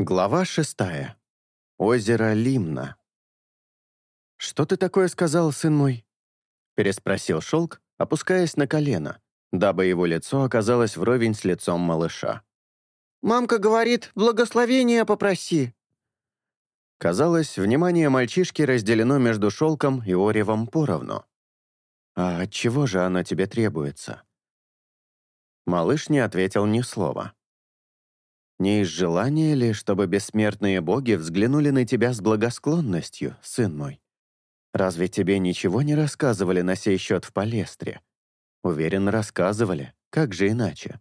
Глава шестая. Озеро Лимна. «Что ты такое сказал, сын мой?» переспросил Шелк, опускаясь на колено, дабы его лицо оказалось вровень с лицом малыша. «Мамка говорит, благословения попроси». Казалось, внимание мальчишки разделено между Шелком и Оревом поровну. «А от чего же оно тебе требуется?» Малыш не ответил ни слова. Не из желания ли, чтобы бессмертные боги взглянули на тебя с благосклонностью, сын мой? Разве тебе ничего не рассказывали на сей счет в Палестре? Уверен, рассказывали. Как же иначе?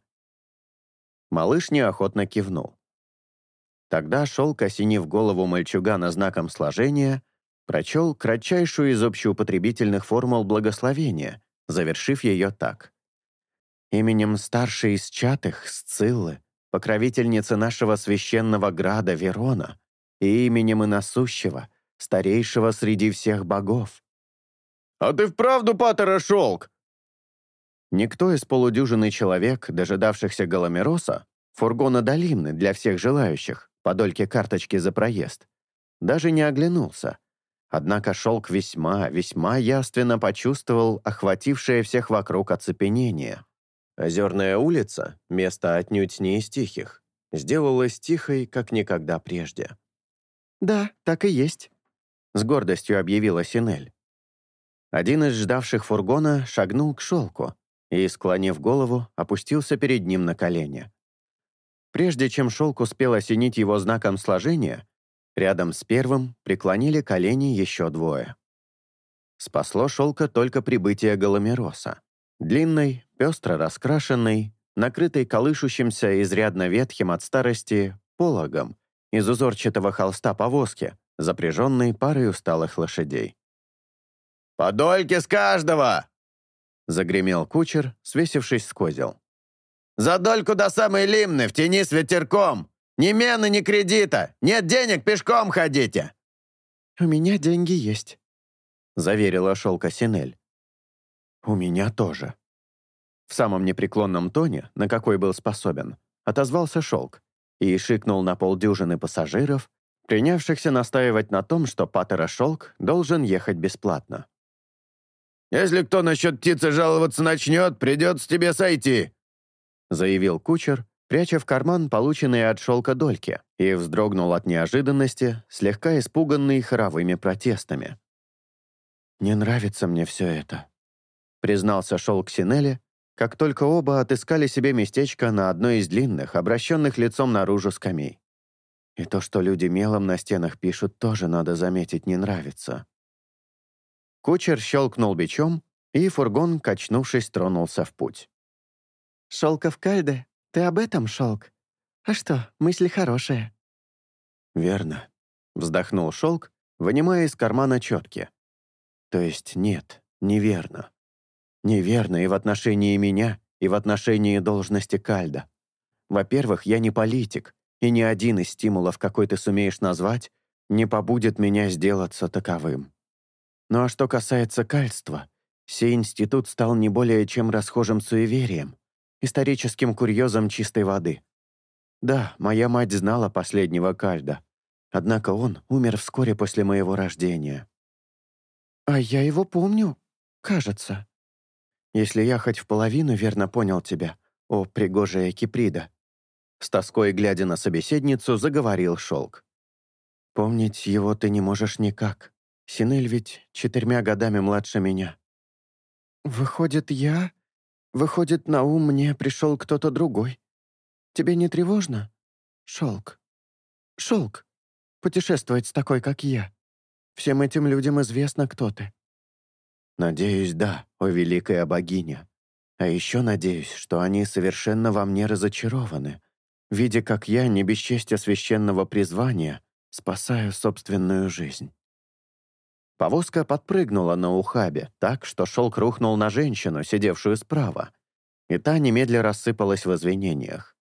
Малыш неохотно кивнул. Тогда шел, осенив голову мальчугана знаком сложения, прочел кратчайшую из общеупотребительных формул благословения, завершив ее так. «Именем старшей из чатых, Сциллы, покровительницы нашего священного града Верона и именем иносущего, старейшего среди всех богов». «А ты вправду, Паттера, шелк?» Никто из полудюжины человек, дожидавшихся Голомероса, фургона Долимны для всех желающих, по дольке карточки за проезд, даже не оглянулся. Однако шелк весьма, весьма яственно почувствовал охватившее всех вокруг оцепенение. Озерная улица, место отнюдь не из тихих, сделалась тихой, как никогда прежде. «Да, так и есть», — с гордостью объявила Синель. Один из ждавших фургона шагнул к шелку и, склонив голову, опустился перед ним на колени. Прежде чем шелк успел осенить его знаком сложения, рядом с первым преклонили колени еще двое. Спасло шелка только прибытие Голомероса. Длинной, пестро раскрашенной, накрытой колышущимся изрядно ветхим от старости пологом из узорчатого холста повозки, запряженной парой усталых лошадей. «Подольки с каждого!» — загремел кучер, свесившись с козел. «За дольку до самой Лимны, в тени с ветерком! Ни мены, ни кредита! Нет денег, пешком ходите!» «У меня деньги есть», — заверила шелка Синель. «У меня тоже». В самом непреклонном тоне, на какой был способен, отозвался шелк и шикнул на полдюжины пассажиров, принявшихся настаивать на том, что Паттера Шелк должен ехать бесплатно. «Если кто насчет птицы жаловаться начнет, придется тебе сойти», заявил кучер, пряча в карман полученные от шелка дольки, и вздрогнул от неожиданности, слегка испуганный хоровыми протестами. «Не нравится мне все это», признался Шелк Синелли, как только оба отыскали себе местечко на одной из длинных, обращенных лицом наружу скамей. И то, что люди мелом на стенах пишут, тоже, надо заметить, не нравится. Кучер щелкнул бичом, и фургон, качнувшись, тронулся в путь. «Шелков Кальде, ты об этом, Шелк? А что, мысли хорошие?» «Верно», — вздохнул Шелк, вынимая из кармана четки. «То есть нет, неверно. Неверно и в отношении меня, и в отношении должности Кальда. Во-первых, я не политик, и ни один из стимулов, какой ты сумеешь назвать, не побудет меня сделаться таковым. Ну а что касается кальства, сей институт стал не более чем расхожим суеверием, историческим курьезом чистой воды. Да, моя мать знала последнего кальда, однако он умер вскоре после моего рождения. «А я его помню, кажется», если я хоть в половину верно понял тебя, о пригожая Киприда». С тоской, глядя на собеседницу, заговорил Шелк. «Помнить его ты не можешь никак. Синель ведь четырьмя годами младше меня». «Выходит, я? Выходит, на ум мне пришел кто-то другой. Тебе не тревожно? Шелк. Шелк. Путешествовать с такой, как я. Всем этим людям известно, кто ты. Надеюсь, да, о великая богиня. А еще надеюсь, что они совершенно во мне разочарованы, видя, как я, не без чести священного призвания, спасаю собственную жизнь. Повозка подпрыгнула на ухабе так, что шелк рухнул на женщину, сидевшую справа, и та немедля рассыпалась в извинениях.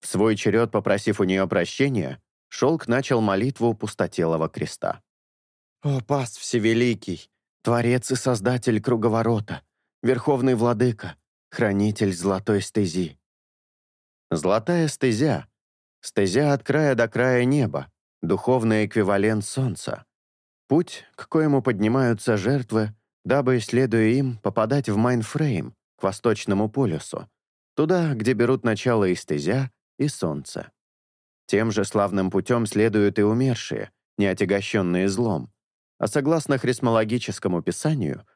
В свой черед, попросив у нее прощения, шелк начал молитву пустотелого креста. «О, пас всевеликий! Творец и Создатель круговорота, Верховный Владыка, Хранитель Золотой Стези. Золотая стезя Стезя от края до края неба, духовный эквивалент солнца. Путь, к коему поднимаются жертвы, дабы, следуя им, попадать в Майнфрейм, к восточному полюсу, туда, где берут начало и стезя, и солнце. Тем же славным путем следуют и умершие, не отягощенные злом. А согласно хрисмологическому писанию,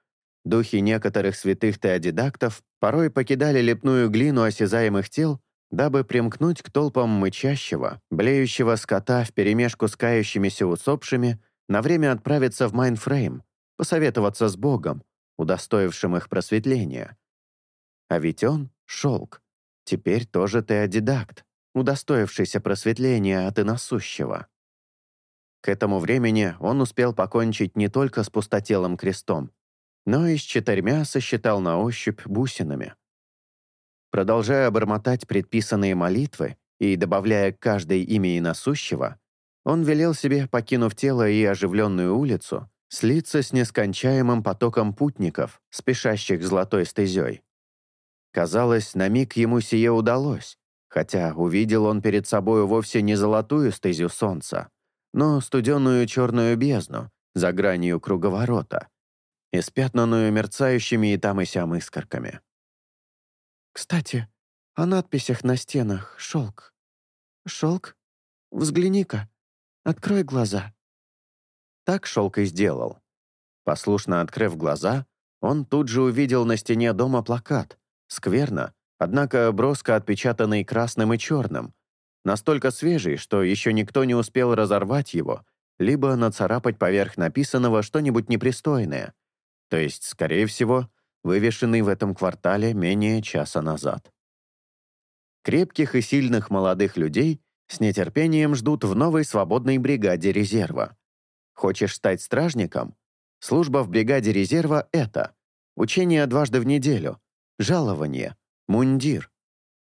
духи некоторых святых теодидактов порой покидали лепную глину осязаемых тел, дабы примкнуть к толпам мычащего, блеющего скота вперемешку с кающимися усопшими, на время отправиться в Майнфрейм, посоветоваться с Богом, удостоившим их просветления. А ведь он — шелк, теперь тоже теодидакт, удостоившийся просветления от иносущего. К этому времени он успел покончить не только с пустотелым крестом, но и с четырьмя сосчитал на ощупь бусинами. Продолжая бормотать предписанные молитвы и добавляя к каждой имя иносущего, он велел себе, покинув тело и оживленную улицу, слиться с нескончаемым потоком путников, спешащих золотой стезей. Казалось, на миг ему сие удалось, хотя увидел он перед собою вовсе не золотую стезю солнца, но студеную черную бездну за гранью круговорота, испятнанную мерцающими и там и сям искорками. «Кстати, о надписях на стенах, шелк. Шелк? Взгляни-ка, открой глаза». Так шелк и сделал. Послушно открыв глаза, он тут же увидел на стене дома плакат, скверно, однако броско отпечатанный красным и черным, настолько свежий, что еще никто не успел разорвать его, либо нацарапать поверх написанного что-нибудь непристойное, то есть, скорее всего, вывешенный в этом квартале менее часа назад. Крепких и сильных молодых людей с нетерпением ждут в новой свободной бригаде резерва. Хочешь стать стражником? Служба в бригаде резерва — это учение дважды в неделю, жалование, Мундир.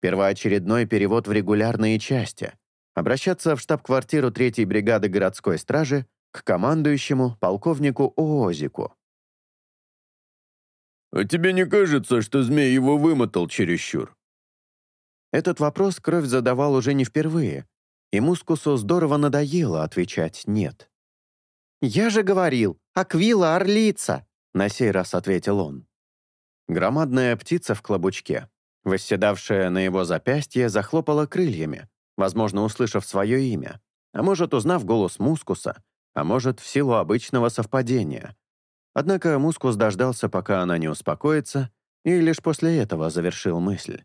Первоочередной перевод в регулярные части. Обращаться в штаб-квартиру 3-й бригады городской стражи к командующему полковнику Оозику. «А тебе не кажется, что змей его вымотал чересчур?» Этот вопрос Кровь задавал уже не впервые, и Мускусу здорово надоело отвечать «нет». «Я же говорил, Аквила орлица!» На сей раз ответил он. Громадная птица в клобучке, Восседавшая на его запястье захлопала крыльями, возможно, услышав свое имя, а может, узнав голос Мускуса, а может, в силу обычного совпадения. Однако Мускус дождался, пока она не успокоится, и лишь после этого завершил мысль.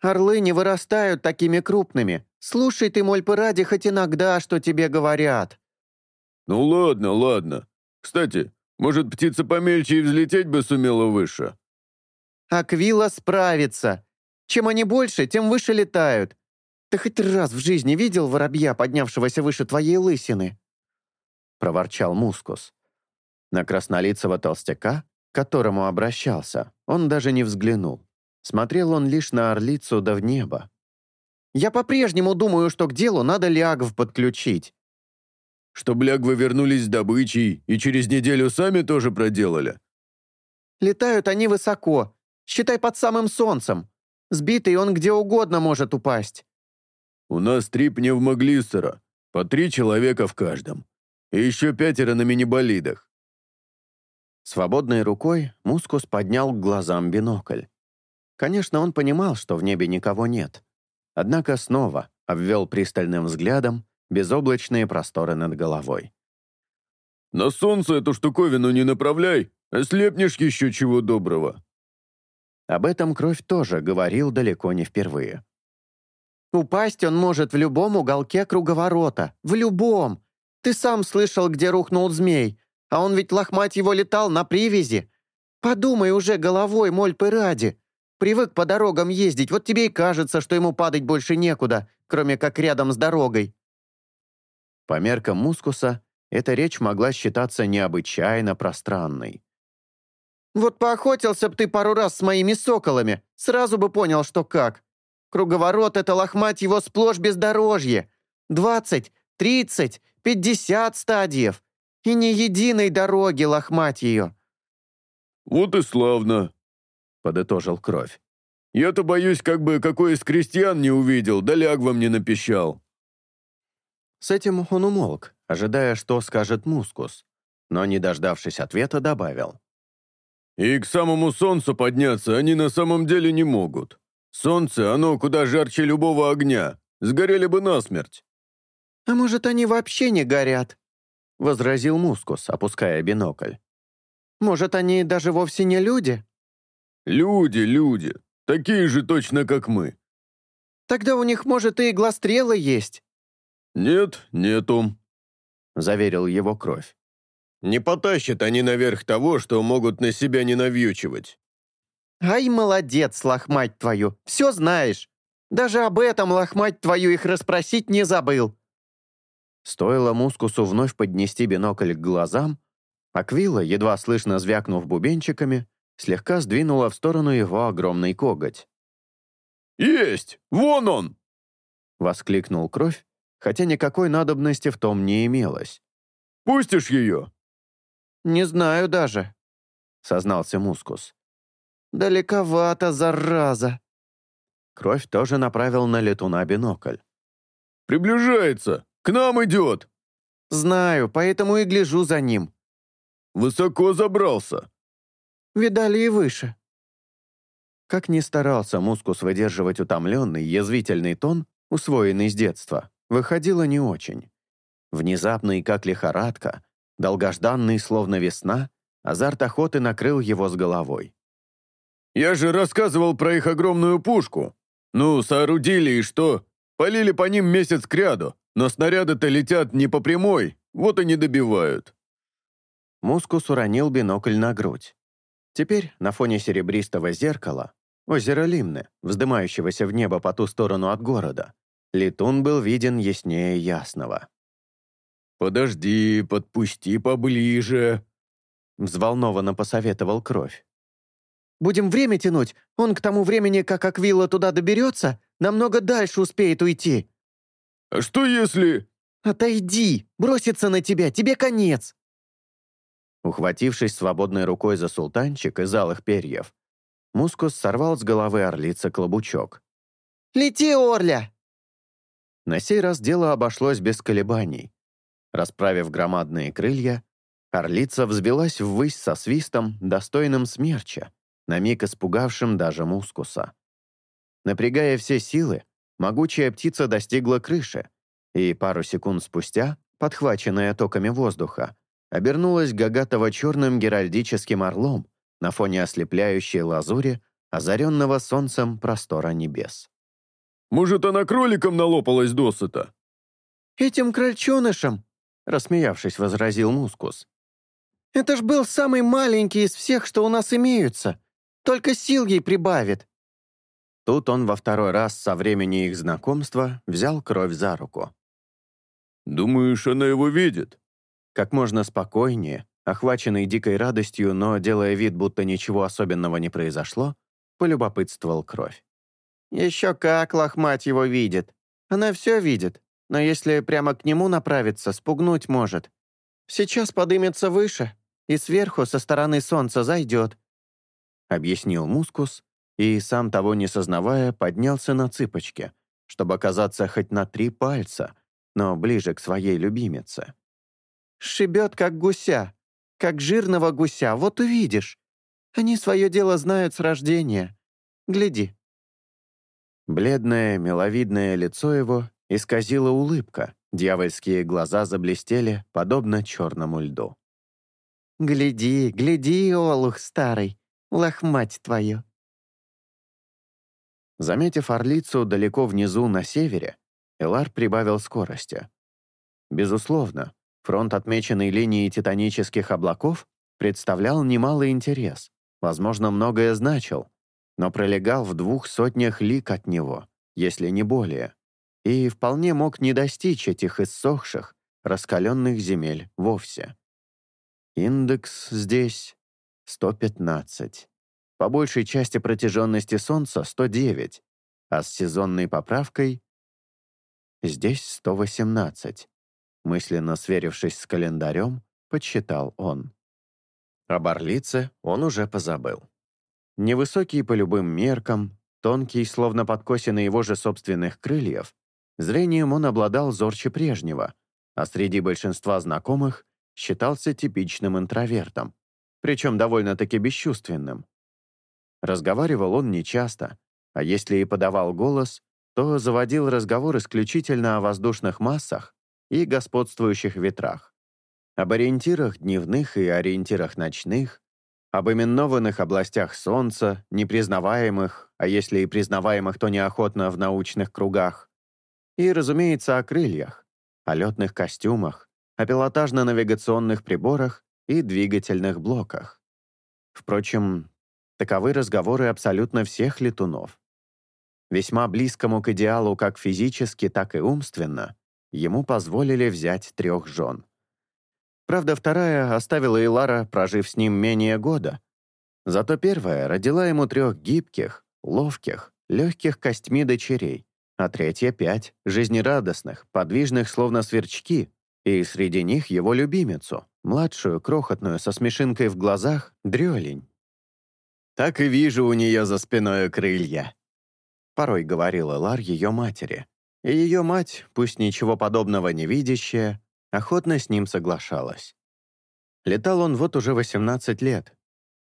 «Орлы не вырастают такими крупными. Слушай ты, Мольпы, ради хоть иногда, что тебе говорят». «Ну ладно, ладно. Кстати, может, птица помельче и взлететь бы сумела выше?» Аквила справится. Чем они больше, тем выше летают. Ты хоть раз в жизни видел воробья, поднявшегося выше твоей лысины?» Проворчал Мускус. На краснолицего толстяка, к которому обращался, он даже не взглянул. Смотрел он лишь на орлицу да в небо. «Я по-прежнему думаю, что к делу надо лягв подключить». «Чтоб лягвы вернулись с добычей и через неделю сами тоже проделали?» «Летают они высоко, Считай под самым солнцем. Сбитый он где угодно может упасть». «У нас три пневмоглиссера, по три человека в каждом. И еще пятеро на мини-болидах». Свободной рукой Мускус поднял к глазам бинокль. Конечно, он понимал, что в небе никого нет. Однако снова обвел пристальным взглядом безоблачные просторы над головой. «На солнце эту штуковину не направляй, ослепнешь еще чего доброго», об этом Кровь тоже говорил далеко не впервые. «Упасть он может в любом уголке круговорота. В любом. Ты сам слышал, где рухнул змей. А он ведь лохмать его летал на привязи. Подумай уже головой, мольпы ради. Привык по дорогам ездить, вот тебе и кажется, что ему падать больше некуда, кроме как рядом с дорогой». По меркам Мускуса, эта речь могла считаться необычайно пространной. Вот поохотился б ты пару раз с моими соколами, сразу бы понял, что как. Круговорот — это лохмать его сплошь бездорожье. Двадцать, тридцать, пятьдесят стадиев. И ни единой дороги лохмать ее». «Вот и славно», — подытожил Кровь. Я-то боюсь, как бы какой из крестьян не увидел, да лягвам не напищал». С этим он умолк, ожидая, что скажет Мускус, но, не дождавшись ответа, добавил. «И к самому солнцу подняться они на самом деле не могут. Солнце, оно куда жарче любого огня. Сгорели бы насмерть». «А может, они вообще не горят?» — возразил Мускус, опуская бинокль. «Может, они даже вовсе не люди?» «Люди, люди. Такие же точно, как мы». «Тогда у них, может, и иглострелы есть?» «Нет, нету», — заверил его кровь. «Не потащат они наверх того, что могут на себя не навьючивать». «Ай, молодец, лохмать твою, все знаешь. Даже об этом, лохмать твою, их расспросить не забыл». Стоило Мускусу вновь поднести бинокль к глазам, Аквила, едва слышно звякнув бубенчиками, слегка сдвинула в сторону его огромный коготь. «Есть! Вон он!» — воскликнул Кровь, хотя никакой надобности в том не имелось. «Пустишь ее?» «Не знаю даже», — сознался Мускус. «Далековато, зараза!» Кровь тоже направил на летуна бинокль. «Приближается! К нам идет!» «Знаю, поэтому и гляжу за ним». «Высоко забрался!» «Видали и выше». Как ни старался Мускус выдерживать утомленный, язвительный тон, усвоенный с детства, выходило не очень. Внезапный, как лихорадка, долгожданный, словно весна, азарт охоты накрыл его с головой. «Я же рассказывал про их огромную пушку. Ну, соорудили и что? Полили по ним месяц кряду, но снаряды-то летят не по прямой, вот и не добивают». Мускус уронил бинокль на грудь. Теперь на фоне серебристого зеркала, озера Лимны, вздымающегося в небо по ту сторону от города, летун был виден яснее ясного. «Подожди, подпусти поближе», — взволнованно посоветовал Кровь. «Будем время тянуть, он к тому времени, как Аквила туда доберется, намного дальше успеет уйти». «А что если...» «Отойди! Бросится на тебя, тебе конец!» Ухватившись свободной рукой за султанчик из алых перьев, Мускус сорвал с головы орлица клобучок. «Лети, Орля!» На сей раз дело обошлось без колебаний. Расправив громадные крылья, орлица взбилась ввысь со свистом, достойным смерча, на миг испугавшим даже мускуса. Напрягая все силы, могучая птица достигла крыши, и пару секунд спустя, подхваченная токами воздуха, обернулась гагатово-черным геральдическим орлом на фоне ослепляющей лазури, озаренного солнцем простора небес. «Может, она кроликом налопалась досыта?» «Этим крольчонышем», — рассмеявшись, возразил Мускус. «Это ж был самый маленький из всех, что у нас имеются. Только сил ей прибавит». Тут он во второй раз со времени их знакомства взял кровь за руку. «Думаешь, она его видит?» Как можно спокойнее, охваченный дикой радостью, но делая вид, будто ничего особенного не произошло, полюбопытствовал кровь. «Еще как лохмать его видит. Она все видит, но если прямо к нему направиться, спугнуть может. Сейчас подымется выше и сверху со стороны солнца зайдет», объяснил Мускус и, сам того не сознавая, поднялся на цыпочки, чтобы оказаться хоть на три пальца, но ближе к своей любимице. Шибет, как гуся. Как жирного гуся, вот увидишь. Они свое дело знают с рождения. Гляди». Бледное, миловидное лицо его исказила улыбка, дьявольские глаза заблестели, подобно черному льду. «Гляди, гляди, олух старый, лохмать твою!» Заметив орлицу далеко внизу на севере, Элар прибавил скорости. Безусловно, Фронт, отмеченный линией титанических облаков, представлял немалый интерес, возможно, многое значил, но пролегал в двух сотнях лик от него, если не более, и вполне мог не достичь этих иссохших, раскаленных земель вовсе. Индекс здесь 115. По большей части протяженности Солнца 109, а с сезонной поправкой здесь 118. Мысленно сверившись с календарем, подсчитал он. О Барлице он уже позабыл. Невысокий по любым меркам, тонкий, словно подкосины его же собственных крыльев, зрением он обладал зорче прежнего, а среди большинства знакомых считался типичным интровертом, причем довольно-таки бесчувственным. Разговаривал он нечасто, а если и подавал голос, то заводил разговор исключительно о воздушных массах и господствующих ветрах, об ориентирах дневных и ориентирах ночных, об именованных областях Солнца, непризнаваемых, а если и признаваемых, то неохотно в научных кругах, и, разумеется, о крыльях, о летных костюмах, о пилотажно-навигационных приборах и двигательных блоках. Впрочем, таковы разговоры абсолютно всех летунов. Весьма близкому к идеалу как физически, так и умственно, ему позволили взять трех жен. Правда, вторая оставила Илара, прожив с ним менее года. Зато первая родила ему трех гибких, ловких, легких костьми дочерей, а третья — пять, жизнерадостных, подвижных, словно сверчки, и среди них его любимицу, младшую, крохотную, со смешинкой в глазах, дрёлень. «Так и вижу у нее за спиной крылья», — порой говорила Лар ее матери. И ее мать, пусть ничего подобного не видящая, охотно с ним соглашалась. Летал он вот уже 18 лет.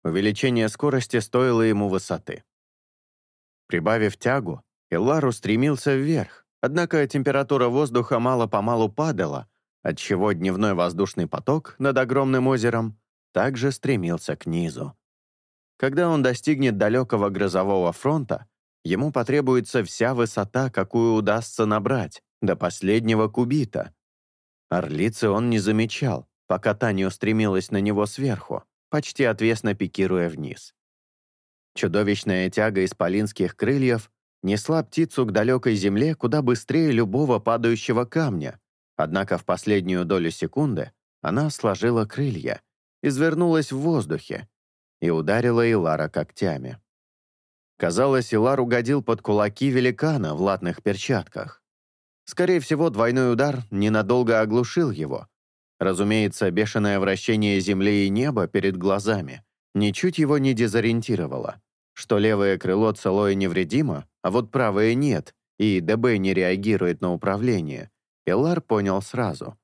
Увеличение скорости стоило ему высоты. Прибавив тягу, Эллар устремился вверх, однако температура воздуха мало-помалу падала, отчего дневной воздушный поток над огромным озером также стремился к низу. Когда он достигнет далекого грозового фронта, ему потребуется вся высота, какую удастся набрать, до последнего кубита. Орлицы он не замечал, пока та не устремилась на него сверху, почти отвесно пикируя вниз. Чудовищная тяга исполинских крыльев несла птицу к далекой земле куда быстрее любого падающего камня, однако в последнюю долю секунды она сложила крылья, извернулась в воздухе и ударила Илара когтями. Казалось, Илар угодил под кулаки великана в латных перчатках. Скорее всего, двойной удар ненадолго оглушил его. Разумеется, бешеное вращение земли и неба перед глазами ничуть его не дезориентировало. Что левое крыло целое невредимо, а вот правое нет, и ДБ не реагирует на управление, Элар понял сразу.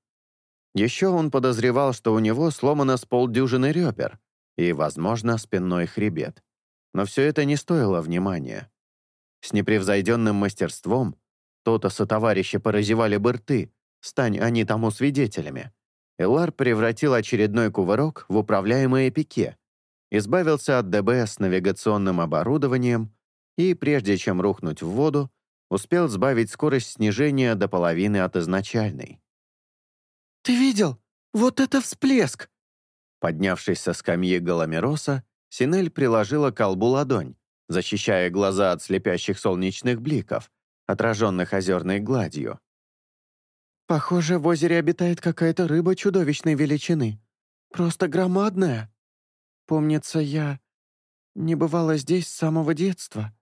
Еще он подозревал, что у него сломано с полдюжины ребер и, возможно, спинной хребет. Но все это не стоило внимания. С непревзойденным мастерством то-то сотоварища поразевали бы рты, стань они тому свидетелями. Элар превратил очередной кувырок в управляемое пике, избавился от ДБ с навигационным оборудованием и, прежде чем рухнуть в воду, успел сбавить скорость снижения до половины от изначальной. «Ты видел? Вот это всплеск!» Поднявшись со скамьи Галамероса, Синель приложила к колбу ладонь, защищая глаза от слепящих солнечных бликов, отраженных озерной гладью. «Похоже, в озере обитает какая-то рыба чудовищной величины. Просто громадная. Помнится, я не бывала здесь с самого детства.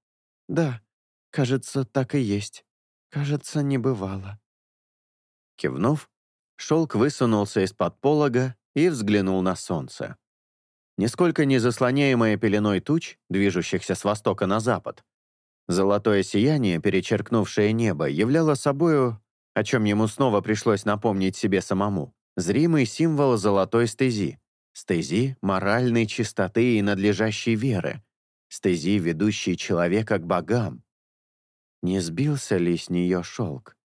Да, кажется, так и есть. Кажется, не бывало». Кивнув, шелк высунулся из-под полога и взглянул на солнце. Нисколько не заслоняемое пеленой туч, движущихся с востока на запад, золотое сияние, перечеркнувшее небо, являло собою, о чем ему снова пришлось напомнить себе самому, зримый символ золотой стези, стези моральной чистоты и надлежащей веры, стези, ведущей человека к богам. Не сбился ли с нее шелк?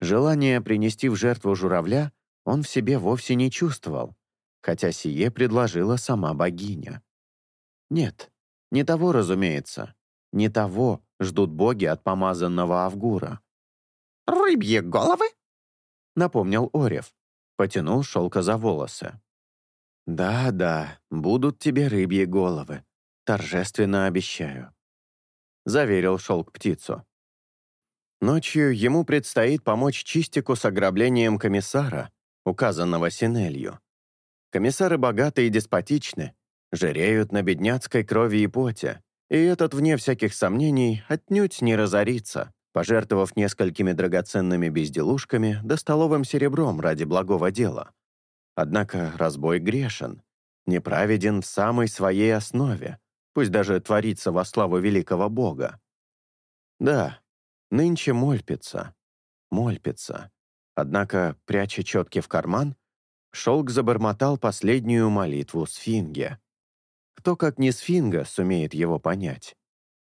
Желание принести в жертву журавля он в себе вовсе не чувствовал, хотя сие предложила сама богиня. Нет, не того, разумеется. Не того ждут боги от помазанного Авгура. «Рыбьи головы?» — напомнил Орев. Потянул шелка за волосы. «Да-да, будут тебе рыбьи головы. Торжественно обещаю», — заверил шелк птицу. Ночью ему предстоит помочь Чистику с ограблением комиссара, указанного Синелью. Комиссары богаты и деспотичны, жиреют на бедняцкой крови и поте, и этот, вне всяких сомнений, отнюдь не разорится, пожертвовав несколькими драгоценными безделушками да столовым серебром ради благого дела. Однако разбой грешен, неправеден в самой своей основе, пусть даже творится во славу великого Бога. Да, нынче мольпица. Мольпица. Однако, пряча четки в карман, Шелк забормотал последнюю молитву сфинге. Кто, как не сфинга, сумеет его понять?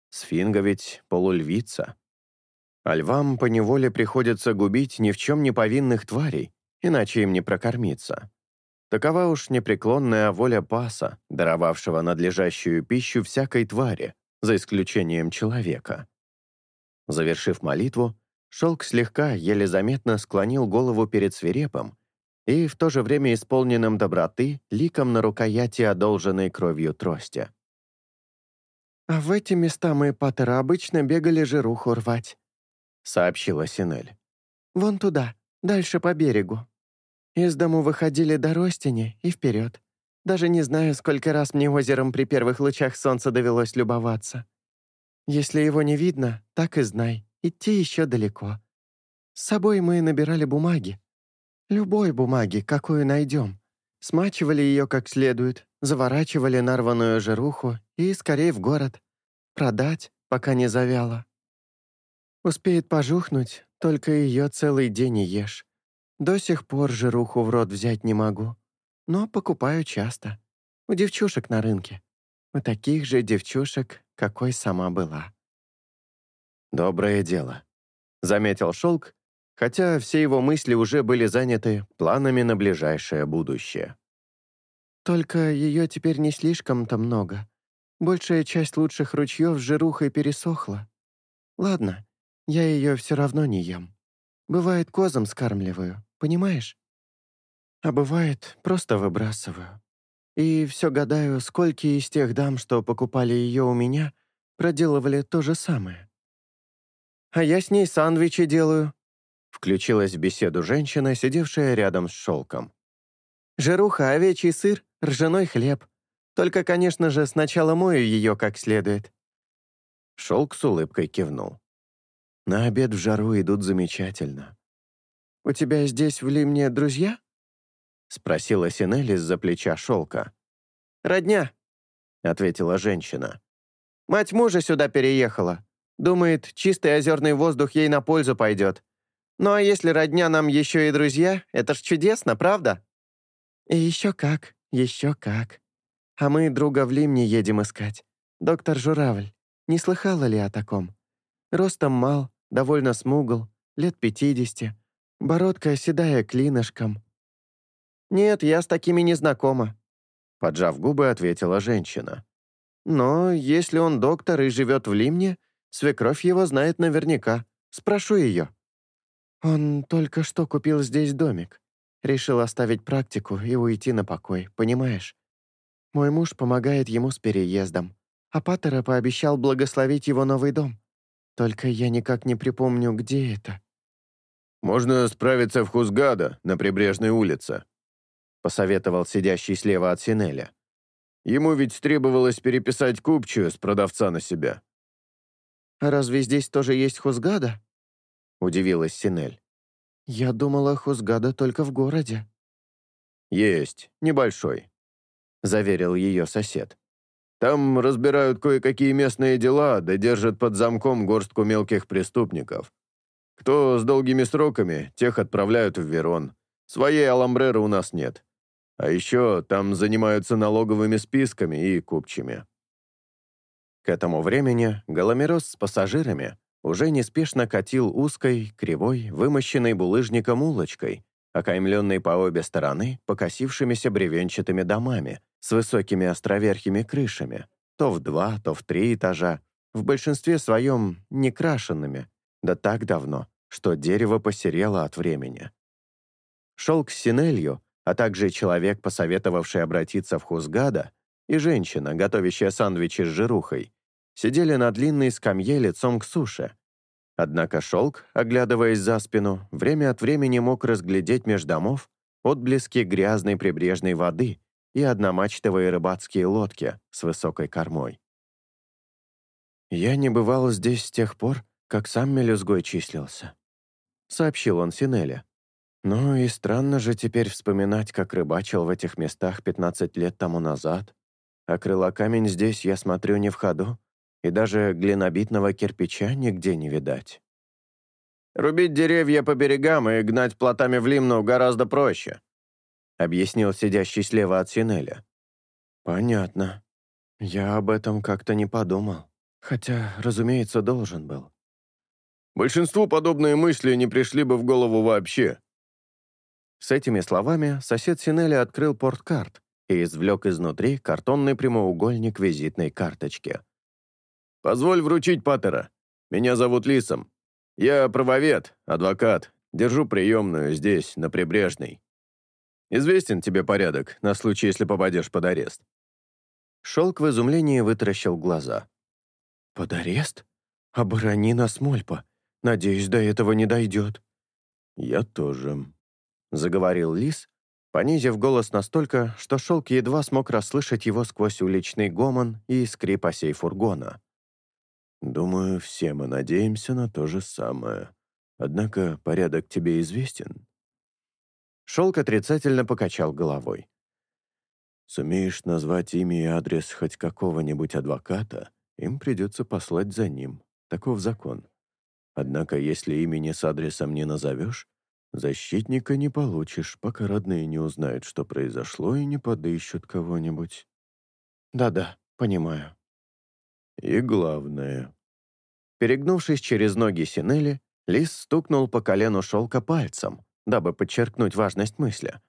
Сфинга ведь полульвица. А львам поневоле приходится губить ни в чем не повинных тварей, иначе им не прокормиться. Такова уж непреклонная воля паса, даровавшего надлежащую пищу всякой твари, за исключением человека. Завершив молитву, Шелк слегка, еле заметно склонил голову перед свирепом и в то же время исполненным доброты ликом на рукояти одолженной кровью трости. «А в эти места мы, Паттера, обычно бегали жируху рвать», — сообщила Синель. «Вон туда, дальше по берегу. Из дому выходили до Ростини и вперед. Даже не знаю, сколько раз мне озером при первых лучах солнца довелось любоваться. Если его не видно, так и знай, идти еще далеко. С собой мы набирали бумаги. Любой бумаги, какую найдем. Смачивали ее как следует, заворачивали нарваную жируху и скорее в город. Продать, пока не завяло. Успеет пожухнуть, только ее целый день и ешь. До сих пор жируху в рот взять не могу, но покупаю часто. У девчушек на рынке. У таких же девчушек, какой сама была. «Доброе дело», — заметил Шелк, хотя все его мысли уже были заняты планами на ближайшее будущее. «Только ее теперь не слишком-то много. Большая часть лучших ручьев с жирухой пересохла. Ладно, я ее все равно не ем. Бывает, козам скармливаю понимаешь? А бывает, просто выбрасываю. И все гадаю, сколько из тех дам, что покупали ее у меня, проделывали то же самое. А я с ней сандвичи делаю. Включилась в беседу женщина, сидевшая рядом с шелком. Жируха, овечий сыр, ржаной хлеб. Только, конечно же, сначала мою ее как следует. Шелк с улыбкой кивнул. На обед в жару идут замечательно. «У тебя здесь в Лимне друзья?» — спросила Синель из-за плеча шелка. «Родня», — ответила женщина. «Мать мужа сюда переехала. Думает, чистый озерный воздух ей на пользу пойдет. Ну а если родня нам еще и друзья, это ж чудесно, правда?» «И еще как, еще как. А мы друга в Лимне едем искать. Доктор Журавль, не слыхала ли о таком? Ростом мал, довольно смугл, лет пятидесяти, Бородка седая клинышком». «Нет, я с такими не знакома», — поджав губы, ответила женщина. «Но если он доктор и живет в Лимне, свекровь его знает наверняка. Спрошу ее». «Он только что купил здесь домик. Решил оставить практику и уйти на покой, понимаешь? Мой муж помогает ему с переездом, а Паттера пообещал благословить его новый дом. Только я никак не припомню, где это». «Можно справиться в Хузгада, на прибрежной улице», посоветовал сидящий слева от Синеля. Ему ведь требовалось переписать купчую с продавца на себя. «А разве здесь тоже есть Хузгада?» удивилась Синель. «Я думала, Хузгада только в городе». «Есть, небольшой», — заверил ее сосед. «Там разбирают кое-какие местные дела, да держат под замком горстку мелких преступников. Кто с долгими сроками, тех отправляют в Верон. Своей Аламбреры у нас нет. А еще там занимаются налоговыми списками и купчими. К этому времени Голомерос с пассажирами уже неспешно катил узкой, кривой, вымощенной булыжником улочкой, окаймленной по обе стороны покосившимися бревенчатыми домами с высокими островерхими крышами, то в два, то в три этажа, в большинстве своем некрашенными, да так давно, что дерево посерело от времени. Шелк с синелью, а также человек, посоветовавший обратиться в Хузгада, и женщина, готовящая сандвичи с жирухой, сидели на длинной скамье лицом к суше. Однако шелк, оглядываясь за спину, время от времени мог разглядеть меж домов отблески грязной прибрежной воды и одномачтовые рыбацкие лодки с высокой кормой. «Я не бывал здесь с тех пор, как сам мелюзгой числился», — сообщил он Синеле. «Ну и странно же теперь вспоминать, как рыбачил в этих местах 15 лет тому назад. А крылокамень здесь, я смотрю, не в ходу. и даже глинобитного кирпича нигде не видать. «Рубить деревья по берегам и гнать плотами в Лимну гораздо проще», объяснил сидящий слева от Синеля. «Понятно. Я об этом как-то не подумал. Хотя, разумеется, должен был». «Большинству подобные мысли не пришли бы в голову вообще». С этими словами сосед Синеля открыл порткарт и извлек изнутри картонный прямоугольник визитной карточки. «Позволь вручить Паттера. Меня зовут Лисом. Я правовед, адвокат. Держу приемную здесь, на Прибрежной. Известен тебе порядок, на случай, если попадешь под арест». Шелк в изумлении вытаращил глаза. «Под арест? Оборони нас, Мольпа. Надеюсь, до этого не дойдет». «Я тоже», — заговорил Лис, понизив голос настолько, что Шелк едва смог расслышать его сквозь уличный гомон и скрип осей фургона. «Думаю, все мы надеемся на то же самое. Однако порядок тебе известен?» Шелк отрицательно покачал головой. «Сумеешь назвать имя и адрес хоть какого-нибудь адвоката, им придется послать за ним. Таков закон. Однако, если имени с адресом не назовешь, защитника не получишь, пока родные не узнают, что произошло, и не подыщут кого-нибудь». «Да-да, понимаю». «И главное...» Перегнувшись через ноги Синели, Лис стукнул по колену шелка пальцем, дабы подчеркнуть важность мысли.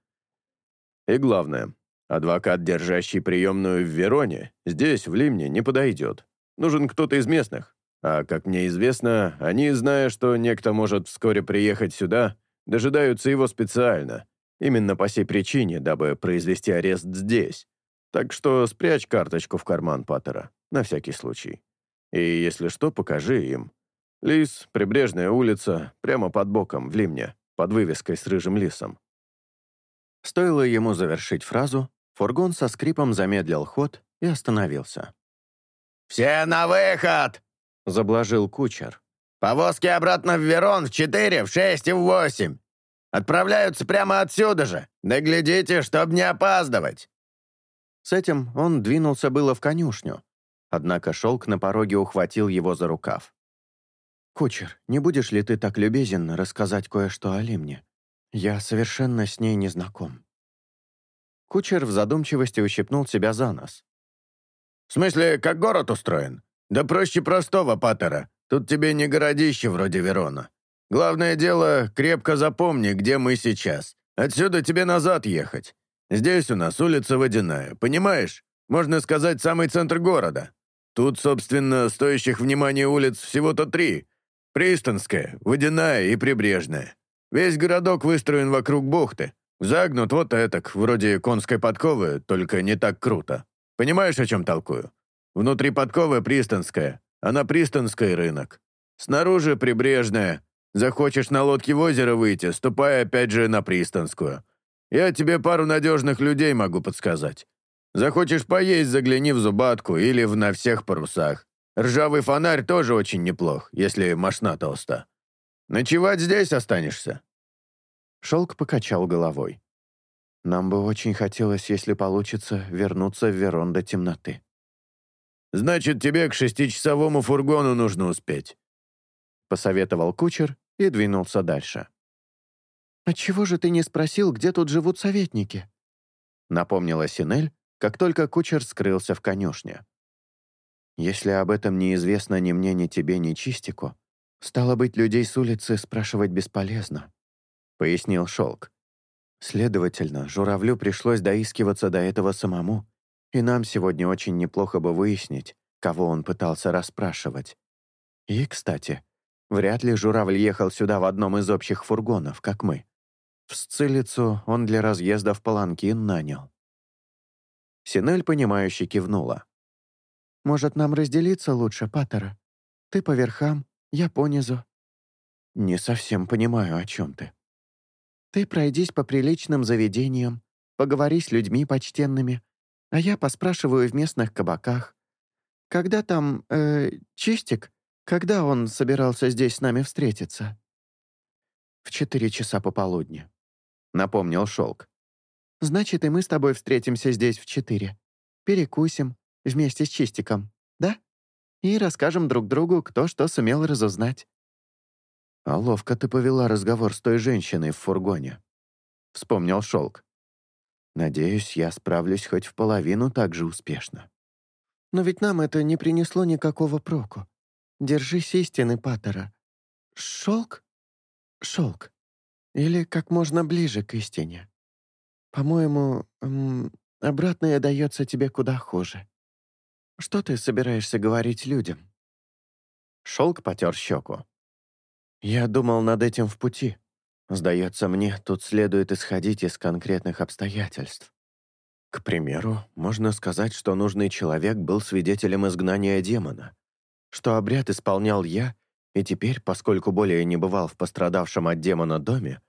«И главное, адвокат, держащий приемную в Вероне, здесь, в Лимне, не подойдет. Нужен кто-то из местных. А, как мне известно, они, зная, что некто может вскоре приехать сюда, дожидаются его специально, именно по сей причине, дабы произвести арест здесь. Так что спрячь карточку в карман Паттера, на всякий случай. И если что, покажи им. Лис, Прибрежная улица, прямо под боком, в Лимне, под вывеской с рыжим лисом. Стоило ему завершить фразу, фургон со скрипом замедлил ход и остановился. «Все на выход!» — заблажил кучер. «Повозки обратно в Верон в четыре, в шесть и в восемь. Отправляются прямо отсюда же. Да глядите, чтоб не опаздывать!» С этим он двинулся было в конюшню, однако шелк на пороге ухватил его за рукав. «Кучер, не будешь ли ты так любезен рассказать кое-что о Лимне? Я совершенно с ней не знаком». Кучер в задумчивости ущипнул себя за нос. «В смысле, как город устроен? Да проще простого, Паттера. Тут тебе не городище вроде Верона. Главное дело, крепко запомни, где мы сейчас. Отсюда тебе назад ехать. Здесь у нас улица Водяная, понимаешь? Можно сказать, самый центр города. Тут, собственно, стоящих внимания улиц всего-то три. Пристанская, Водяная и Прибрежная. Весь городок выстроен вокруг бухты. Загнут вот этак, вроде конской подковы, только не так круто. Понимаешь, о чем толкую? Внутри подковы Пристанская, а на Пристанской рынок. Снаружи Прибрежная. Захочешь на лодке в озеро выйти, ступай опять же на Пристанскую. Я тебе пару надежных людей могу подсказать. Захочешь поесть, загляни в Зубатку или в «На всех парусах». Ржавый фонарь тоже очень неплох, если мошна толста. Ночевать здесь останешься?» Шелк покачал головой. «Нам бы очень хотелось, если получится, вернуться в Верон до темноты». «Значит, тебе к шестичасовому фургону нужно успеть», — посоветовал кучер и двинулся дальше. «Отчего же ты не спросил, где тут живут советники?» Напомнила Синель, как только кучер скрылся в конюшне. «Если об этом неизвестно ни мне, ни тебе, ни Чистику, стало быть, людей с улицы спрашивать бесполезно», — пояснил Шелк. «Следовательно, журавлю пришлось доискиваться до этого самому, и нам сегодня очень неплохо бы выяснить, кого он пытался расспрашивать. И, кстати, вряд ли журавль ехал сюда в одном из общих фургонов, как мы. В Сцилицу он для разъезда в Паланкин нанял. Синель, понимающе кивнула. «Может, нам разделиться лучше, Паттера? Ты по верхам, я по низу». «Не совсем понимаю, о чем ты». «Ты пройдись по приличным заведениям, поговори с людьми почтенными, а я поспрашиваю в местных кабаках. Когда там, э, Чистик, когда он собирался здесь с нами встретиться?» «В четыре часа пополудни», — напомнил Шелк. «Значит, и мы с тобой встретимся здесь в четыре. Перекусим, вместе с Чистиком, да?» и расскажем друг другу, кто что сумел разузнать». «А ловко ты повела разговор с той женщиной в фургоне», — вспомнил Шелк. «Надеюсь, я справлюсь хоть в половину так же успешно». «Но ведь нам это не принесло никакого проку. Держись истины, Паттера. Шелк? Шелк. Или как можно ближе к истине. По-моему, обратное дается тебе куда хуже. Что ты собираешься говорить людям?» Шелк потер щеку. «Я думал над этим в пути. Сдается мне, тут следует исходить из конкретных обстоятельств. К примеру, можно сказать, что нужный человек был свидетелем изгнания демона, что обряд исполнял я, и теперь, поскольку более не бывал в пострадавшем от демона доме,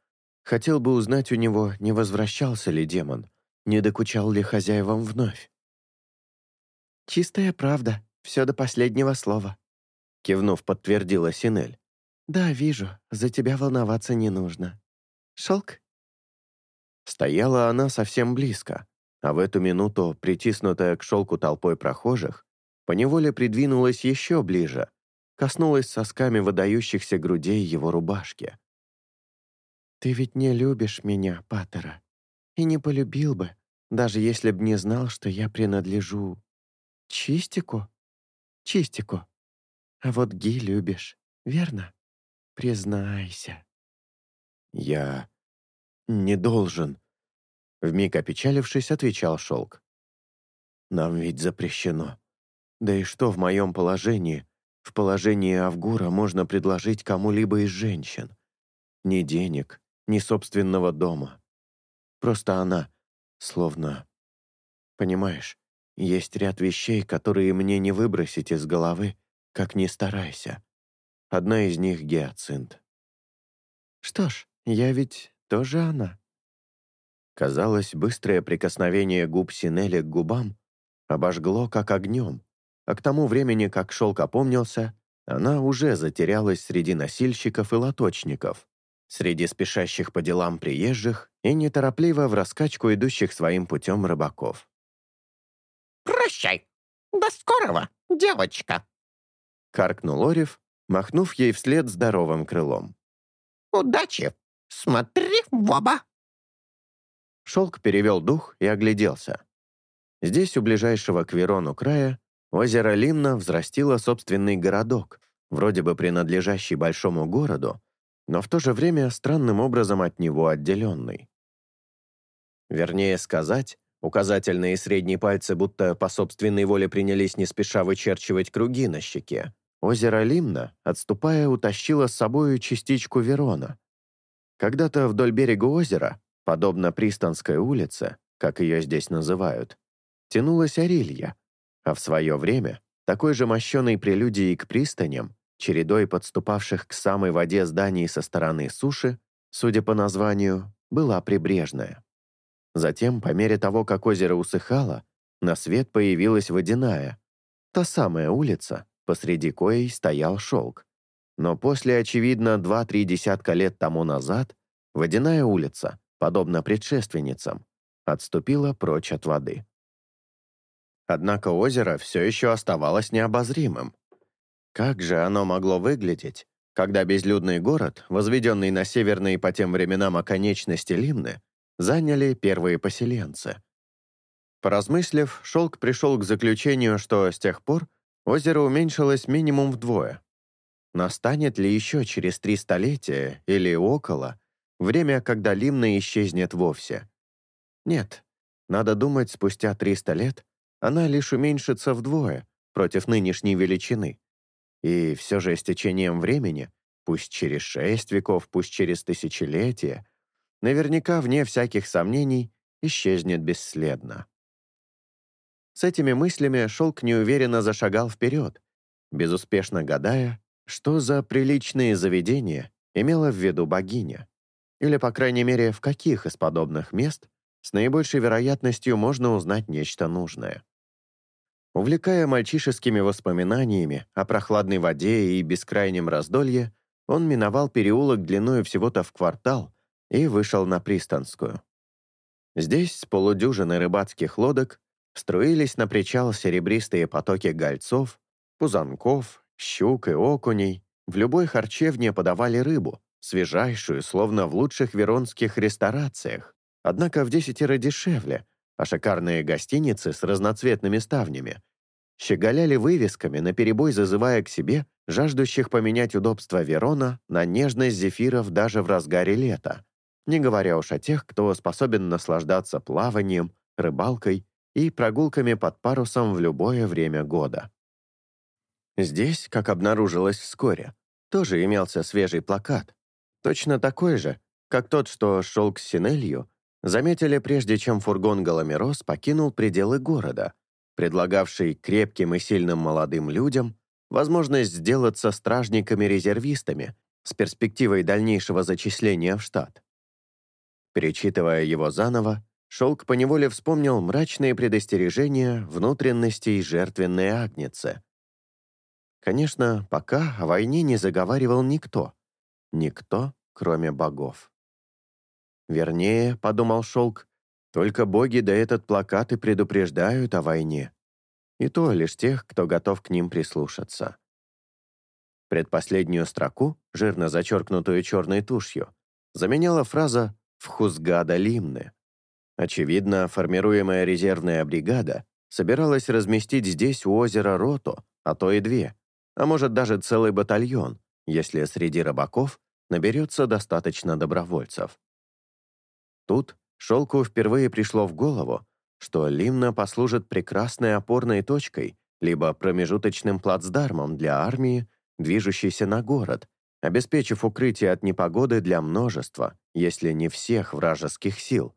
хотел бы узнать у него, не возвращался ли демон, не докучал ли хозяевам вновь. «Чистая правда, все до последнего слова», — кивнув, подтвердила Синель. «Да, вижу, за тебя волноваться не нужно. Шелк?» Стояла она совсем близко, а в эту минуту, притиснутая к шелку толпой прохожих, поневоле придвинулась еще ближе, коснулась сосками выдающихся грудей его рубашки. «Ты ведь не любишь меня, Паттера, и не полюбил бы, даже если б не знал, что я принадлежу Чистику? Чистику. А вот Ги любишь, верно? Признайся. Я не должен. Вмиг опечалившись, отвечал Шелк. Нам ведь запрещено. Да и что в моем положении, в положении Авгура можно предложить кому-либо из женщин? Ни денег, ни собственного дома. Просто она, словно... Понимаешь, есть ряд вещей, которые мне не выбросить из головы, как ни старайся. Одна из них — гиацинт. Что ж, я ведь тоже она. Казалось, быстрое прикосновение губ Синели к губам обожгло как огнем, а к тому времени, как шелк опомнился, она уже затерялась среди носильщиков и лоточников, среди спешащих по делам приезжих и неторопливо в раскачку идущих своим путем рыбаков. Прощай. До скорого, девочка!» Каркнул Орев, махнув ей вслед здоровым крылом. «Удачи! Смотри в оба!» Шелк перевел дух и огляделся. Здесь, у ближайшего к Верону края, озеро Лимна взрастило собственный городок, вроде бы принадлежащий большому городу, но в то же время странным образом от него отделенный. Вернее сказать, Указательные и средние пальцы будто по собственной воле принялись не спеша вычерчивать круги на щеке. Озеро Лимна, отступая, утащило с собою частичку Верона. Когда-то вдоль берега озера, подобно Пристанской улице, как ее здесь называют, тянулась Арилья, а в свое время такой же мощеной прелюдией к пристаням, чередой подступавших к самой воде зданий со стороны суши, судя по названию, была прибрежная. Затем, по мере того, как озеро усыхало, на свет появилась водяная, та самая улица, посреди коей стоял шелк. Но после, очевидно, два-три десятка лет тому назад, водяная улица, подобно предшественницам, отступила прочь от воды. Однако озеро все еще оставалось необозримым. Как же оно могло выглядеть, когда безлюдный город, возведенный на северной по тем временам оконечности Лимны, заняли первые поселенцы. Поразмыслив, Шелк пришел к заключению, что с тех пор озеро уменьшилось минимум вдвое. Настанет ли еще через три столетия или около время, когда Лимна исчезнет вовсе? Нет, надо думать, спустя 300 лет она лишь уменьшится вдвое против нынешней величины. И все же с течением времени, пусть через шесть веков, пусть через тысячелетия, наверняка, вне всяких сомнений, исчезнет бесследно. С этими мыслями Шелк неуверенно зашагал вперед, безуспешно гадая, что за приличные заведения имела в виду богиня, или, по крайней мере, в каких из подобных мест с наибольшей вероятностью можно узнать нечто нужное. Увлекая мальчишескими воспоминаниями о прохладной воде и бескрайнем раздолье, он миновал переулок длиною всего-то в квартал, и вышел на Пристанскую. Здесь с полудюжины рыбацких лодок струились на причал серебристые потоки гольцов, Пузанков, щук и окуней. В любой харчевне подавали рыбу, свежайшую, словно в лучших веронских ресторациях, однако в десятеро дешевле, а шикарные гостиницы с разноцветными ставнями. Щеголяли вывесками, наперебой зазывая к себе жаждущих поменять удобство Верона на нежность зефиров даже в разгаре лета, не говоря уж о тех, кто способен наслаждаться плаванием, рыбалкой и прогулками под парусом в любое время года. Здесь, как обнаружилось вскоре, тоже имелся свежий плакат, точно такой же, как тот, что шел к Синелью, заметили прежде, чем фургон Галамерос покинул пределы города, предлагавший крепким и сильным молодым людям возможность сделаться стражниками-резервистами с перспективой дальнейшего зачисления в штат. Перечитывая его заново, Шелк поневоле вспомнил мрачные предостережения внутренностей жертвенной агницы. Конечно, пока о войне не заговаривал никто. Никто, кроме богов. Вернее, подумал Шелк, только боги да этот плакат и предупреждают о войне. И то лишь тех, кто готов к ним прислушаться. Предпоследнюю строку, жирно зачеркнутую черной тушью, заменяла фраза «Вхузгада Лимны». Очевидно, формируемая резервная бригада собиралась разместить здесь у озера роту, а то и две, а может даже целый батальон, если среди рыбаков наберется достаточно добровольцев. Тут Шелку впервые пришло в голову, что Лимна послужит прекрасной опорной точкой либо промежуточным плацдармом для армии, движущейся на город, обеспечив укрытие от непогоды для множества, если не всех вражеских сил,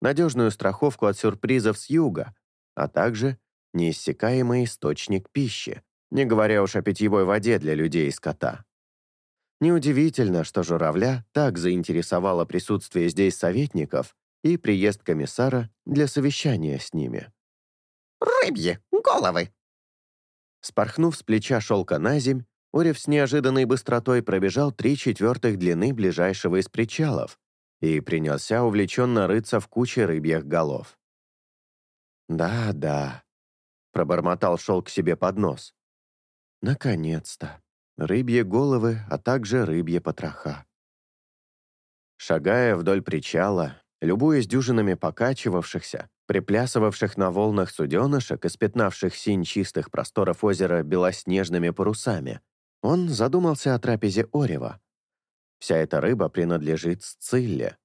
надежную страховку от сюрпризов с юга, а также неиссякаемый источник пищи, не говоря уж о питьевой воде для людей и скота. Неудивительно, что журавля так заинтересовало присутствие здесь советников, и приезд комиссара для совещания с ними. «Рыбьи головы!» Спорхнув с плеча шелка на земь, Орев с неожиданной быстротой пробежал три четвертых длины ближайшего из причалов и принялся увлеченно рыться в куче рыбьих голов. «Да, да», — пробормотал шелк себе под нос. «Наконец-то! Рыбьи головы, а также рыбьи потроха». Шагая вдоль причала, любуясь дюжинами покачивавшихся, приплясывавших на волнах суденышек и спятнавших синь чистых просторов озера белоснежными парусами, он задумался о трапезе Орева. Вся эта рыба принадлежит Сцилле,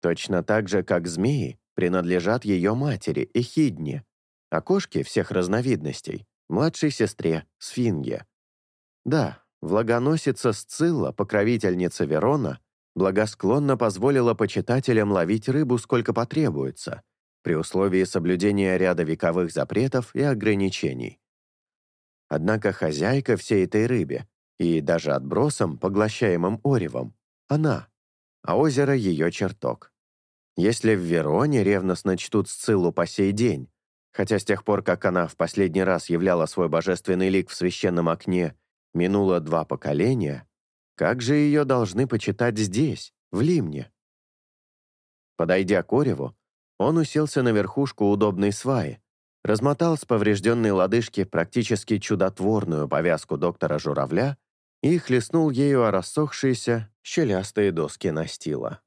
точно так же, как змеи принадлежат ее матери Эхидне, а кошки всех разновидностей — младшей сестре Сфинге. Да, влагоносица Сцилла, покровительница Верона, благосклонно позволила почитателям ловить рыбу сколько потребуется, при условии соблюдения ряда вековых запретов и ограничений. Однако хозяйка всей этой рыбе, и даже отбросом, поглощаемым оревом, она, а озеро — ее чертог. Если в Вероне ревностно чтут Сциллу по сей день, хотя с тех пор, как она в последний раз являла свой божественный лик в священном окне, минуло два поколения, как же ее должны почитать здесь, в Лимне? Подойдя к Ореву, он уселся на верхушку удобной сваи, размотал с поврежденной лодыжки практически чудотворную повязку доктора Журавля и хлестнул ею о рассохшиеся, щелястые доски настила.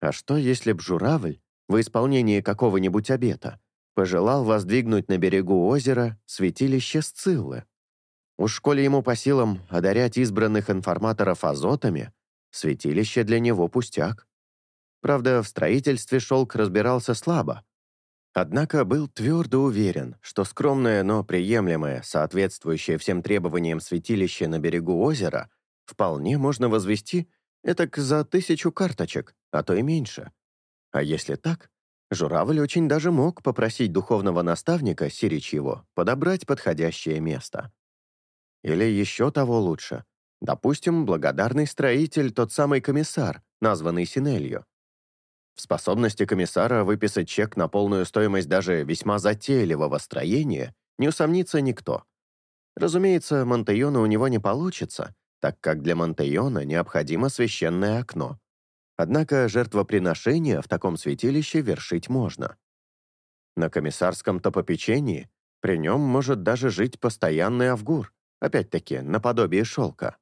А что, если б журавль, в исполнении какого-нибудь обета, пожелал воздвигнуть на берегу озера святилище Сциллы? Уж коли ему по силам одарять избранных информаторов азотами, святилище для него пустяк. Правда, в строительстве шелк разбирался слабо. Однако был твердо уверен, что скромное, но приемлемое, соответствующее всем требованиям святилище на берегу озера вполне можно возвести этак за тысячу карточек, а то и меньше. А если так, Журавль очень даже мог попросить духовного наставника, Сирич его, подобрать подходящее место. Или еще того лучше. Допустим, благодарный строитель — тот самый комиссар, названный Синелью. В способности комиссара выписать чек на полную стоимость даже весьма затейливого строения не усомнится никто. Разумеется, Монтейона у него не получится, так как для Монтейона необходимо священное окно. Однако жертвоприношение в таком святилище вершить можно. На комиссарском-то попечении При нем может даже жить постоянный авгур, опять-таки, наподобие шелка.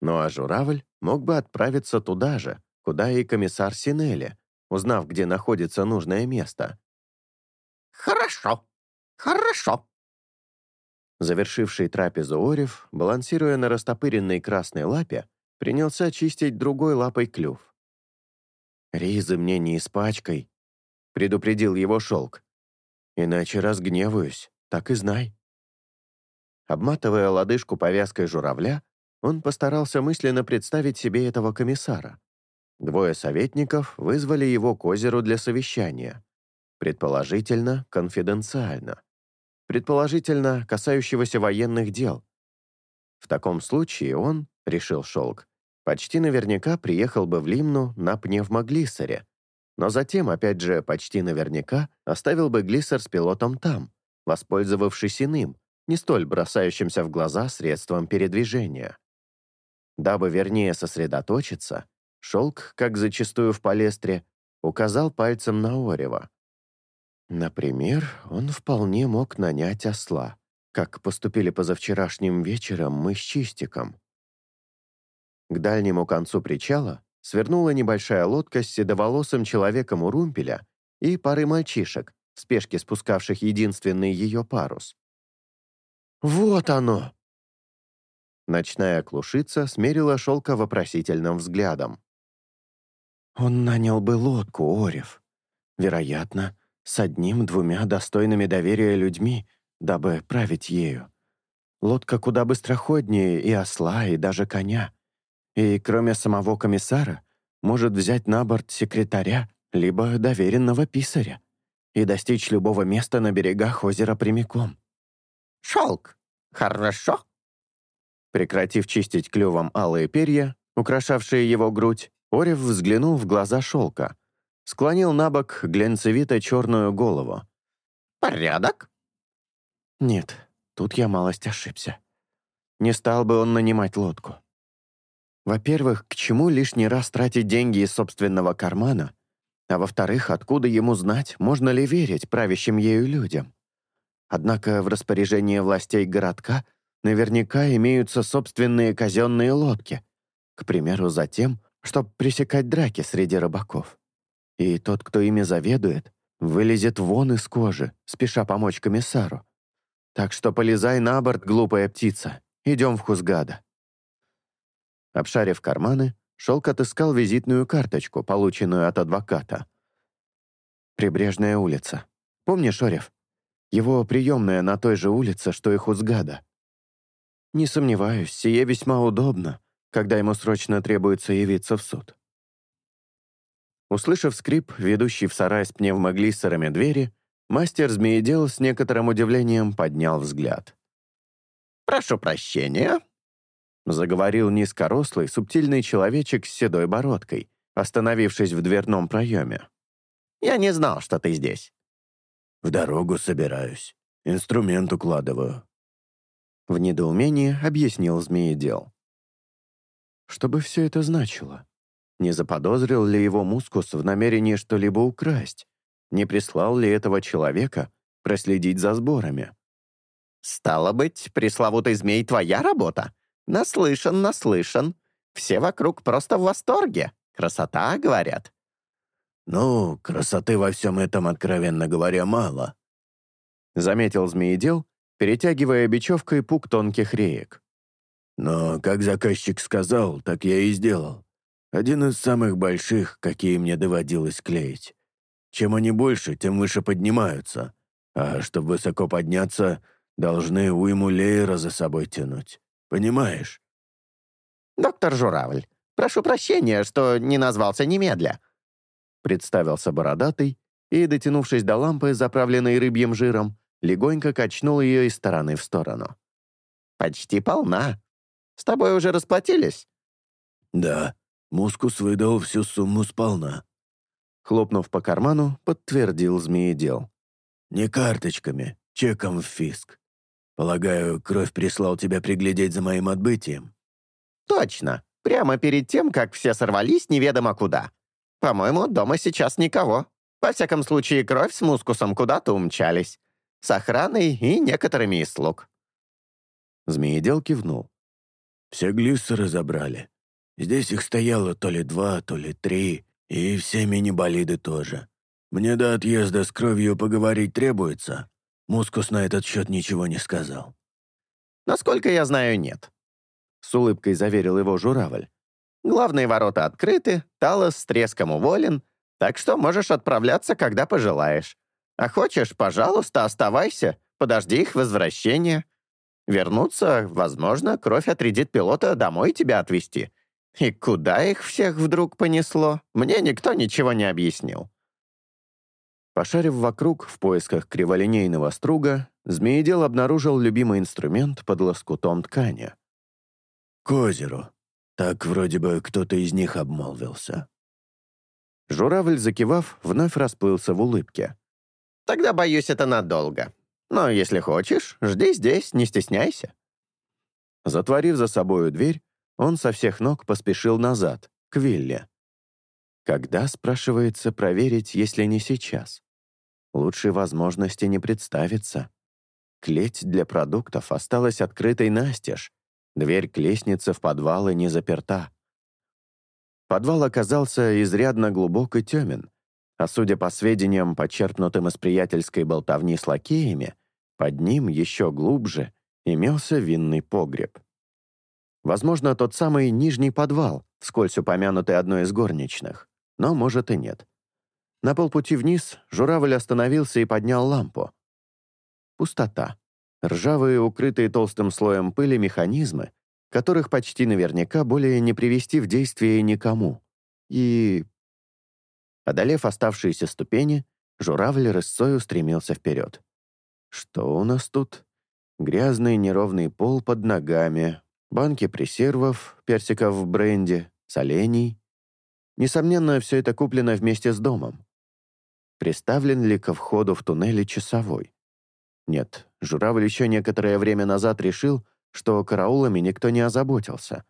Ну а журавль мог бы отправиться туда же, куда и комиссар Синелли, узнав, где находится нужное место. «Хорошо, хорошо», Завершивший трапезу Орев, балансируя на растопыренной красной лапе, принялся чистить другой лапой клюв. «Ризы мне не испачкай», — предупредил его шелк. «Иначе разгневаюсь, так и знай». Обматывая лодыжку повязкой журавля, он постарался мысленно представить себе этого комиссара. Двое советников вызвали его к озеру для совещания. Предположительно, конфиденциально предположительно касающегося военных дел. В таком случае он, решил Шелк, почти наверняка приехал бы в Лимну на пневмоглиссере, но затем, опять же, почти наверняка оставил бы глиссер с пилотом там, воспользовавшись иным, не столь бросающимся в глаза средством передвижения. Дабы вернее сосредоточиться, Шелк, как зачастую в палестре, указал пальцем на Орева. Например, он вполне мог нанять осла, как поступили позавчерашним вечером мы с Чистиком. К дальнему концу причала свернула небольшая лодка с седоволосым человеком у румпеля и парой мальчишек, в спешке спускавших единственный ее парус. «Вот оно!» Ночная клушица смерила шелка вопросительным взглядом. «Он нанял бы лодку, Орев. Вероятно, с одним-двумя достойными доверия людьми, дабы править ею. Лодка куда быстроходнее и осла, и даже коня. И кроме самого комиссара, может взять на борт секретаря, либо доверенного писаря и достичь любого места на берегах озера прямиком. «Шелк, хорошо?» Прекратив чистить клювом алые перья, украшавшие его грудь, Орев взглянул в глаза шелка — Склонил на бок глянцевито-черную голову. «Порядок?» «Нет, тут я малость ошибся. Не стал бы он нанимать лодку. Во-первых, к чему лишний раз тратить деньги из собственного кармана, а во-вторых, откуда ему знать, можно ли верить правящим ею людям? Однако в распоряжении властей городка наверняка имеются собственные казенные лодки, к примеру, за тем, чтобы пресекать драки среди рыбаков и тот, кто ими заведует, вылезет вон из кожи, спеша помочь комиссару. Так что полезай на борт, глупая птица. Идем в Хузгада». Обшарив карманы, Шелк отыскал визитную карточку, полученную от адвоката. «Прибрежная улица. Помнишь, Орев? Его приемная на той же улице, что и Хузгада. Не сомневаюсь, сие весьма удобно, когда ему срочно требуется явиться в суд». Услышав скрип, ведущий в сарай с пневмоглиссерами двери, мастер змеедел с некоторым удивлением поднял взгляд. «Прошу прощения», — заговорил низкорослый, субтильный человечек с седой бородкой, остановившись в дверном проеме. «Я не знал, что ты здесь». «В дорогу собираюсь. Инструмент укладываю». В недоумении объяснил змеедел. Что бы все это значило? Не заподозрил ли его мускус в намерении что-либо украсть? Не прислал ли этого человека проследить за сборами? «Стало быть, пресловутый змей твоя работа? Наслышан, наслышан. Все вокруг просто в восторге. Красота, говорят». «Ну, красоты во всем этом, откровенно говоря, мало», — заметил змеедел, перетягивая бечевкой пук тонких реек. «Но, как заказчик сказал, так я и сделал. Один из самых больших, какие мне доводилось клеить. Чем они больше, тем выше поднимаются. А чтобы высоко подняться, должны уйму леера за собой тянуть. Понимаешь? «Доктор Журавль, прошу прощения, что не назвался немедля», представился бородатый и, дотянувшись до лампы, заправленной рыбьим жиром, легонько качнул ее из стороны в сторону. «Почти полна. С тобой уже расплатились?» «Да», Мускус выдал всю сумму сполна. Хлопнув по карману, подтвердил змеедел. «Не карточками, чеком в фиск. Полагаю, кровь прислал тебя приглядеть за моим отбытием». «Точно. Прямо перед тем, как все сорвались неведомо куда. По-моему, дома сейчас никого. Во всяком случае, кровь с мускусом куда-то умчались. с охраной и некоторыми из слуг». Змеедел кивнул. «Все глиссы разобрали. Здесь их стояло то ли два, то ли три, и все мини-болиды тоже. Мне до отъезда с кровью поговорить требуется. Мускус на этот счет ничего не сказал». «Насколько я знаю, нет», — с улыбкой заверил его журавль. «Главные ворота открыты, Талос с треском уволен, так что можешь отправляться, когда пожелаешь. А хочешь, пожалуйста, оставайся, подожди их возвращения. Вернуться, возможно, кровь отрядит пилота домой тебя отвезти. И куда их всех вдруг понесло, мне никто ничего не объяснил». Пошарив вокруг в поисках криволинейного струга, змеедел обнаружил любимый инструмент под лоскутом ткани. «К озеру. Так вроде бы кто-то из них обмолвился». Журавль, закивав, вновь расплылся в улыбке. «Тогда, боюсь, это надолго. Но если хочешь, жди здесь, не стесняйся». Затворив за собою дверь, он со всех ног поспешил назад, к вилле. Когда, спрашивается, проверить, если не сейчас? Лучшей возможности не представится. Клеть для продуктов осталась открытой настежь. Дверь к лестнице в подвалы не заперта. Подвал оказался изрядно глубок и темен, а судя по сведениям, почерпнутым из приятельской болтовни с лакеями, под ним еще глубже имелся винный погреб. Возможно, тот самый нижний подвал, вскользь упомянутый одной из горничных но, может, и нет. На полпути вниз журавль остановился и поднял лампу. Пустота. Ржавые, укрытые толстым слоем пыли механизмы, которых почти наверняка более не привести в действие никому. И... Одолев оставшиеся ступени, журавль рысцой устремился вперед. Что у нас тут? Грязный неровный пол под ногами, банки пресервов, персиков в бренде, солений, Несомненно, все это куплено вместе с домом. Приставлен ли ко входу в туннеле часовой? Нет, журавль еще некоторое время назад решил, что караулами никто не озаботился.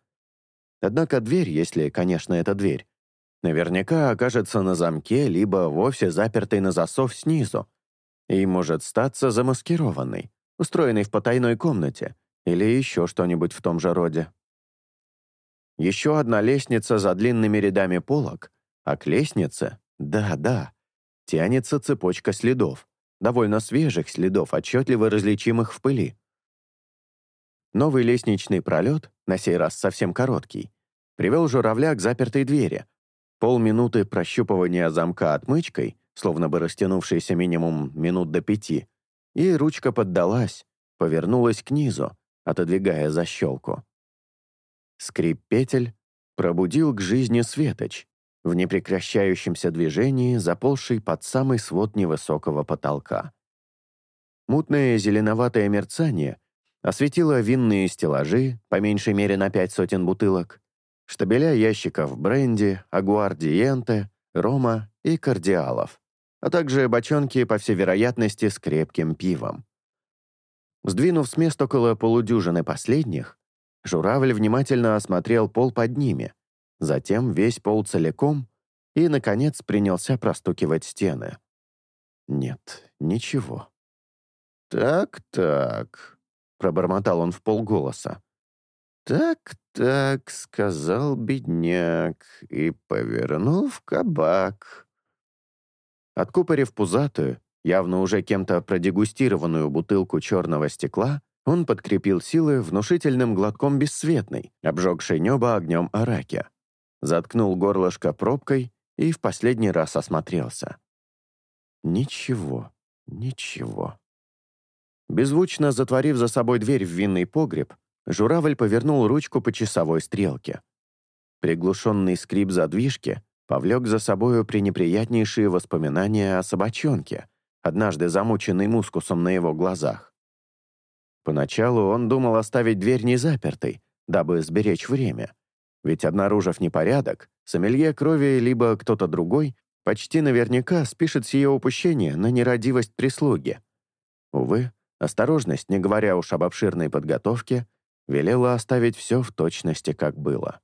Однако дверь, если, конечно, это дверь, наверняка окажется на замке, либо вовсе запертой на засов снизу, и может статься замаскированной, устроенной в потайной комнате, или еще что-нибудь в том же роде. Еще одна лестница за длинными рядами полок, а к лестнице, да-да, тянется цепочка следов, довольно свежих следов, отчетливо различимых в пыли. Новый лестничный пролет, на сей раз совсем короткий, привел журавля к запертой двери. Полминуты прощупывания замка отмычкой, словно бы растянувшейся минимум минут до пяти, и ручка поддалась, повернулась к низу, отодвигая защелку. Скрип петель пробудил к жизни светоч, в непрекращающемся движении, заползший под самый свод невысокого потолка. Мутное зеленоватое мерцание осветило винные стеллажи, по меньшей мере на пять сотен бутылок, штабеля ящиков бренди, агуардиенте, рома и кардиалов, а также бочонки, по всей вероятности, с крепким пивом. Сдвинув с места около полудюжины последних, Журавль внимательно осмотрел пол под ними, затем весь пол целиком и, наконец, принялся простукивать стены. Нет, ничего. «Так-так», — пробормотал он в полголоса. «Так-так», — сказал бедняк и повернул в кабак. Откупорив пузатую, явно уже кем-то продегустированную бутылку черного стекла, он подкрепил силы внушительным глотком бесцветной, обжегшей небо огнем араки. Заткнул горлышко пробкой и в последний раз осмотрелся. Ничего, ничего. Беззвучно затворив за собой дверь в винный погреб, журавль повернул ручку по часовой стрелке. Приглушенный скрип задвижки повлек за собою пренеприятнейшие воспоминания о собачонке, однажды замученной мускусом на его глазах. Поначалу он думал оставить дверь незапертой, дабы сберечь время. Ведь, обнаружив непорядок, сомелье крови либо кто-то другой почти наверняка спишет с ее упущения на нерадивость прислуги. Увы, осторожность, не говоря уж об обширной подготовке, велела оставить все в точности, как было.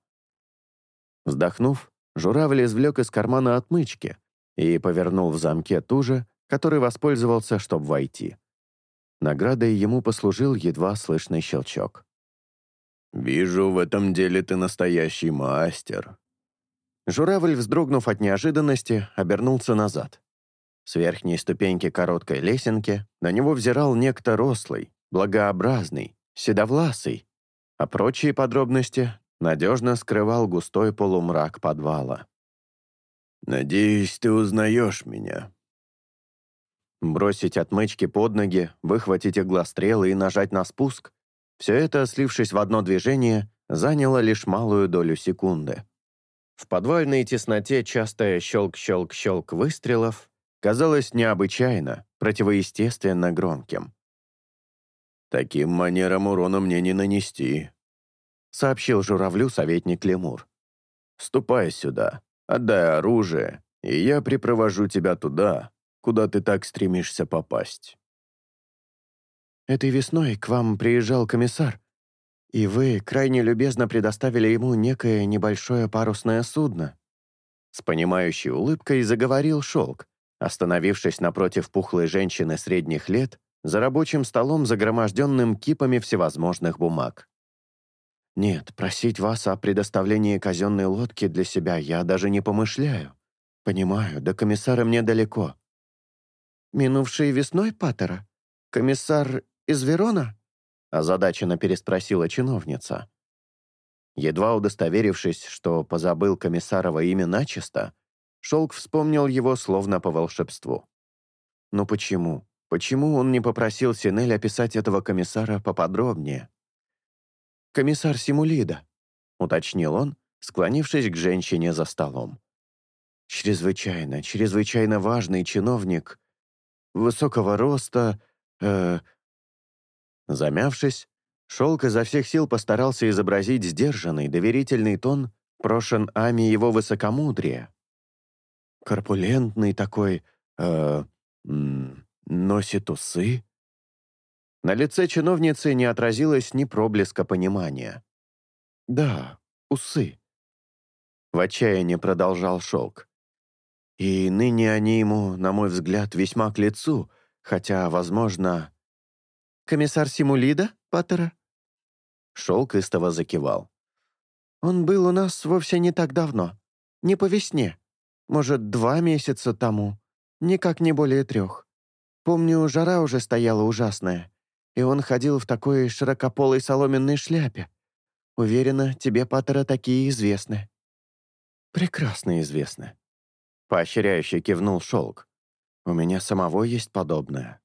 Вздохнув, журавль извлек из кармана отмычки и повернул в замке ту же, который воспользовался, чтобы войти. Наградой ему послужил едва слышный щелчок. «Вижу, в этом деле ты настоящий мастер». Журавль, вздрогнув от неожиданности, обернулся назад. С верхней ступеньки короткой лесенки на него взирал некто рослый, благообразный, седовласый, а прочие подробности надежно скрывал густой полумрак подвала. «Надеюсь, ты узнаешь меня». Бросить отмычки под ноги, выхватить иглострелы и нажать на спуск — все это, слившись в одно движение, заняло лишь малую долю секунды. В подвальной тесноте частое щелк-щелк-щелк выстрелов казалось необычайно, противоестественно громким. «Таким манером урона мне не нанести», — сообщил журавлю советник Лемур. «Ступай сюда, отдай оружие, и я припровожу тебя туда, куда ты так стремишься попасть». «Этой весной к вам приезжал комиссар, и вы крайне любезно предоставили ему некое небольшое парусное судно». С понимающей улыбкой заговорил Шелк, остановившись напротив пухлой женщины средних лет за рабочим столом, загроможденным кипами всевозможных бумаг. «Нет, просить вас о предоставлении казенной лодки для себя я даже не помышляю. Понимаю, до комиссара мне далеко». «Минувшей весной, Паттера? Комиссар из Верона?» озадаченно переспросила чиновница. Едва удостоверившись, что позабыл комиссарова имя начисто, Шелк вспомнил его словно по волшебству. Но почему? Почему он не попросил Синель описать этого комиссара поподробнее? «Комиссар Симулида», — уточнил он, склонившись к женщине за столом. «Чрезвычайно, чрезвычайно важный чиновник, высокого роста, э, Замявшись, Шелк изо всех сил постарался изобразить сдержанный, доверительный тон, прошен Ами его высокомудрия. Корпулентный такой, э, носит усы. На лице чиновницы не отразилось ни проблеска понимания. «Да, усы», — в отчаянии продолжал Шелк. «И ныне они ему, на мой взгляд, весьма к лицу, хотя, возможно, Комиссар Симулида, Паттера?» Шелк истово закивал. «Он был у нас вовсе не так давно. Не по весне. Может, два месяца тому. Никак не более трех. Помню, жара уже стояла ужасная, и он ходил в такой широкополой соломенной шляпе. Уверена, тебе, Паттера, такие известны». «Прекрасно известны», — поощряюще кивнул Шелк. «У меня самого есть подобное.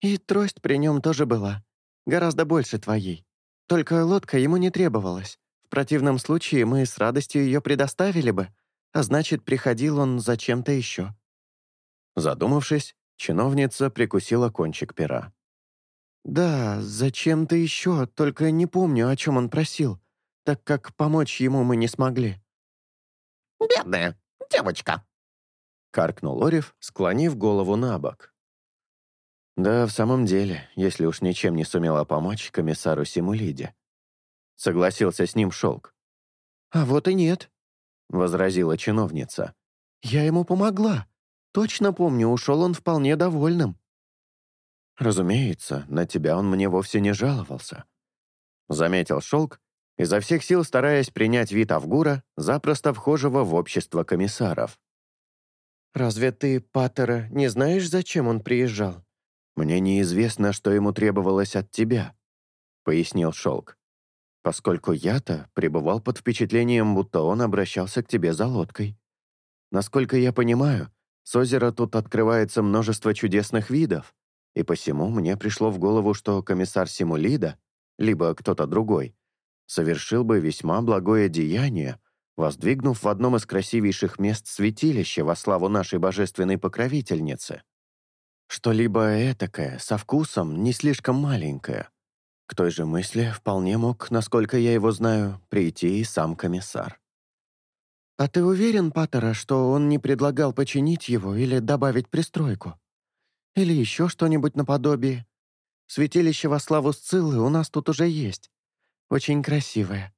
И трость при нем тоже была. Гораздо больше твоей. Только лодка ему не требовалась. В противном случае мы с радостью ее предоставили бы, а значит, приходил он за чем-то еще». Задумавшись, чиновница прикусила кончик пера. «Да, зачем-то еще, только не помню, о чем он просил, так как помочь ему мы не смогли». «Бедная девочка», — каркнул Орев, склонив голову на бок. Да, в самом деле, если уж ничем не сумела помочь комиссару Симулиде. Согласился с ним Шелк. «А вот и нет», — возразила чиновница. «Я ему помогла. Точно помню, ушел он вполне довольным». «Разумеется, на тебя он мне вовсе не жаловался», — заметил Шелк, изо всех сил стараясь принять вид Авгура, запросто вхожего в общество комиссаров. «Разве ты, Паттера, не знаешь, зачем он приезжал?» «Мне неизвестно, что ему требовалось от тебя», — пояснил Шелк. «Поскольку я-то пребывал под впечатлением, будто он обращался к тебе за лодкой. Насколько я понимаю, с озера тут открывается множество чудесных видов, и посему мне пришло в голову, что комиссар Симулида, либо кто-то другой, совершил бы весьма благое деяние, воздвигнув в одном из красивейших мест святилища во славу нашей божественной покровительницы. Что-либо этакое, со вкусом, не слишком маленькое. К той же мысли вполне мог, насколько я его знаю, прийти и сам комиссар. «А ты уверен, Паттера, что он не предлагал починить его или добавить пристройку? Или еще что-нибудь наподобие? Святилище во славу Сциллы у нас тут уже есть. Очень красивое.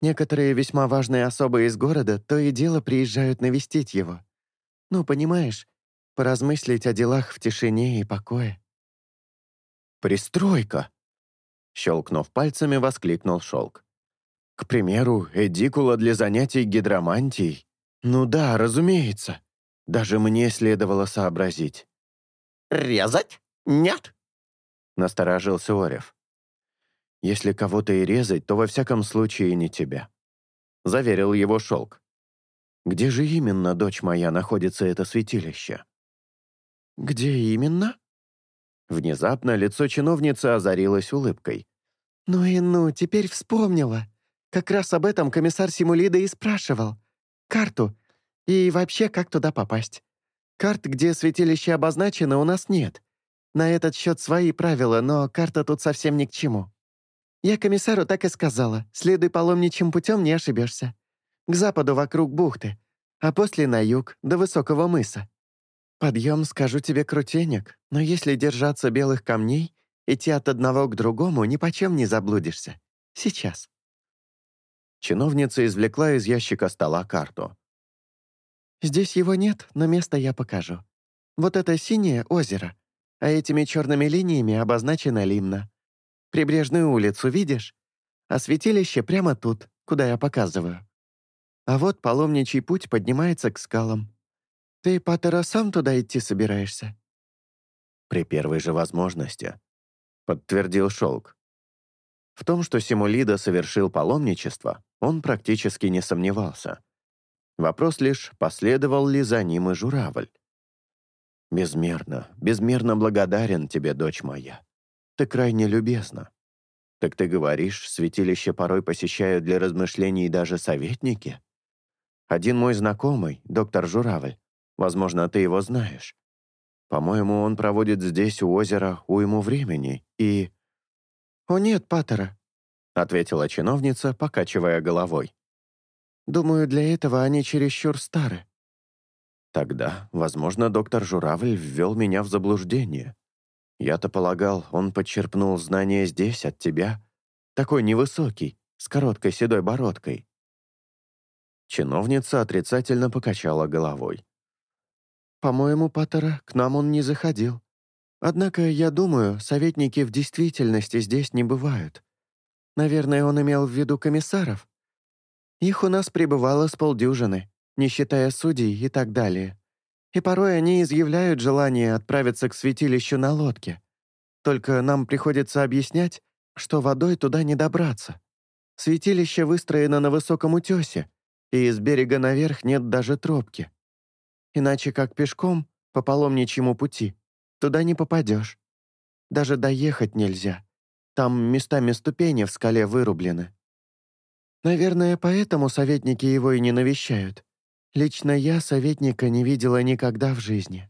Некоторые весьма важные особы из города то и дело приезжают навестить его. Ну, понимаешь, поразмыслить о делах в тишине и покое. Пристройка!» Щелкнув пальцами, воскликнул Шелк. «К примеру, эдикула для занятий гидромантией. Ну да, разумеется. Даже мне следовало сообразить». «Резать? Нет!» — насторожился Орев. «Если кого-то и резать, то во всяком случае не тебя», — заверил его Шелк. «Где же именно, дочь моя, находится это святилище?» «Где именно?» Внезапно лицо чиновницы озарилось улыбкой. «Ну и ну, теперь вспомнила. Как раз об этом комиссар Симулида и спрашивал. Карту. И вообще, как туда попасть. Карт, где святилище обозначено, у нас нет. На этот счет свои правила, но карта тут совсем ни к чему. Я комиссару так и сказала. Следуй паломничьим путем, не ошибешься. К западу вокруг бухты, а после на юг, до высокого мыса. Подъем, скажу тебе, крутенек, но если держаться белых камней, идти от одного к другому, ни почем не заблудишься. Сейчас. Чиновница извлекла из ящика стола карту. «Здесь его нет, но место я покажу. Вот это синее озеро, а этими черными линиями обозначена Лимна. Прибрежную улицу видишь? А святилище прямо тут, куда я показываю. А вот паломничий путь поднимается к скалам. Ты, Паттера, сам туда идти собираешься?» «При первой же возможности», — подтвердил Шелк. В том, что Симулида совершил паломничество, он практически не сомневался. Вопрос лишь, последовал ли за ним и журавль. «Безмерно, безмерно благодарен тебе, дочь моя. Ты крайне любезна. Так ты говоришь, святилище порой посещают для размышлений даже советники? Один мой знакомый, доктор Журавль, возможно, ты его знаешь. По-моему, он проводит здесь, у озера, уйму времени, и...» «О нет, Паттера», — ответила чиновница, покачивая головой. Думаю, для этого они чересчур стары». Тогда, возможно, доктор Журавль ввел меня в заблуждение. Я-то полагал, он подчерпнул знания здесь, от тебя. Такой невысокий, с короткой седой бородкой. Чиновница отрицательно покачала головой. «По-моему, Паттера, к нам он не заходил. Однако, я думаю, советники в действительности здесь не бывают. Наверное, он имел в виду комиссаров. Их у нас пребывало с полдюжины, не считая судей и так далее. И порой они изъявляют желание отправиться к святилищу на лодке. Только нам приходится объяснять, что водой туда не добраться. Святилище выстроено на высоком утесе, и из берега наверх нет даже тропки. Иначе как пешком, по паломничьему пути, туда не попадешь. Даже доехать нельзя. Там местами ступени в скале вырублены. Наверное, поэтому советники его и не навещают. Лично я советника не видела никогда в жизни».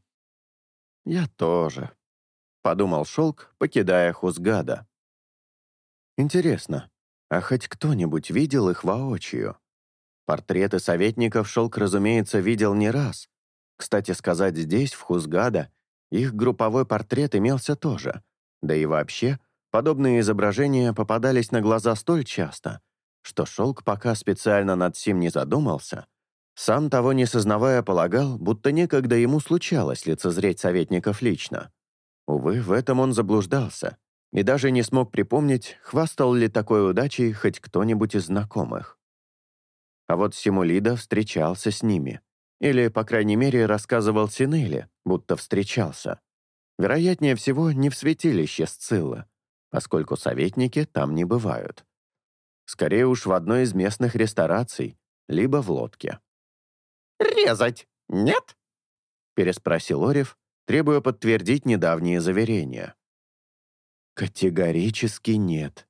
«Я тоже», — подумал Шелк, покидая Хузгада. «Интересно, а хоть кто-нибудь видел их воочию?» Портреты советников Шелк, разумеется, видел не раз. Кстати сказать, здесь, в Хузгада, их групповой портрет имелся тоже. Да и вообще, подобные изображения попадались на глаза столь часто — что Шелк пока специально над сим не задумался, сам того не сознавая полагал, будто некогда ему случалось лицезреть советников лично. Увы, в этом он заблуждался и даже не смог припомнить, хвастал ли такой удачей хоть кто-нибудь из знакомых. А вот Симулида встречался с ними. Или, по крайней мере, рассказывал Синеле, будто встречался. Вероятнее всего, не в святилище Сцилла, поскольку советники там не бывают. Скорее уж в одной из местных рестораций, либо в лодке. «Резать нет?» — переспросил Орев, требуя подтвердить недавние заверения. «Категорически нет.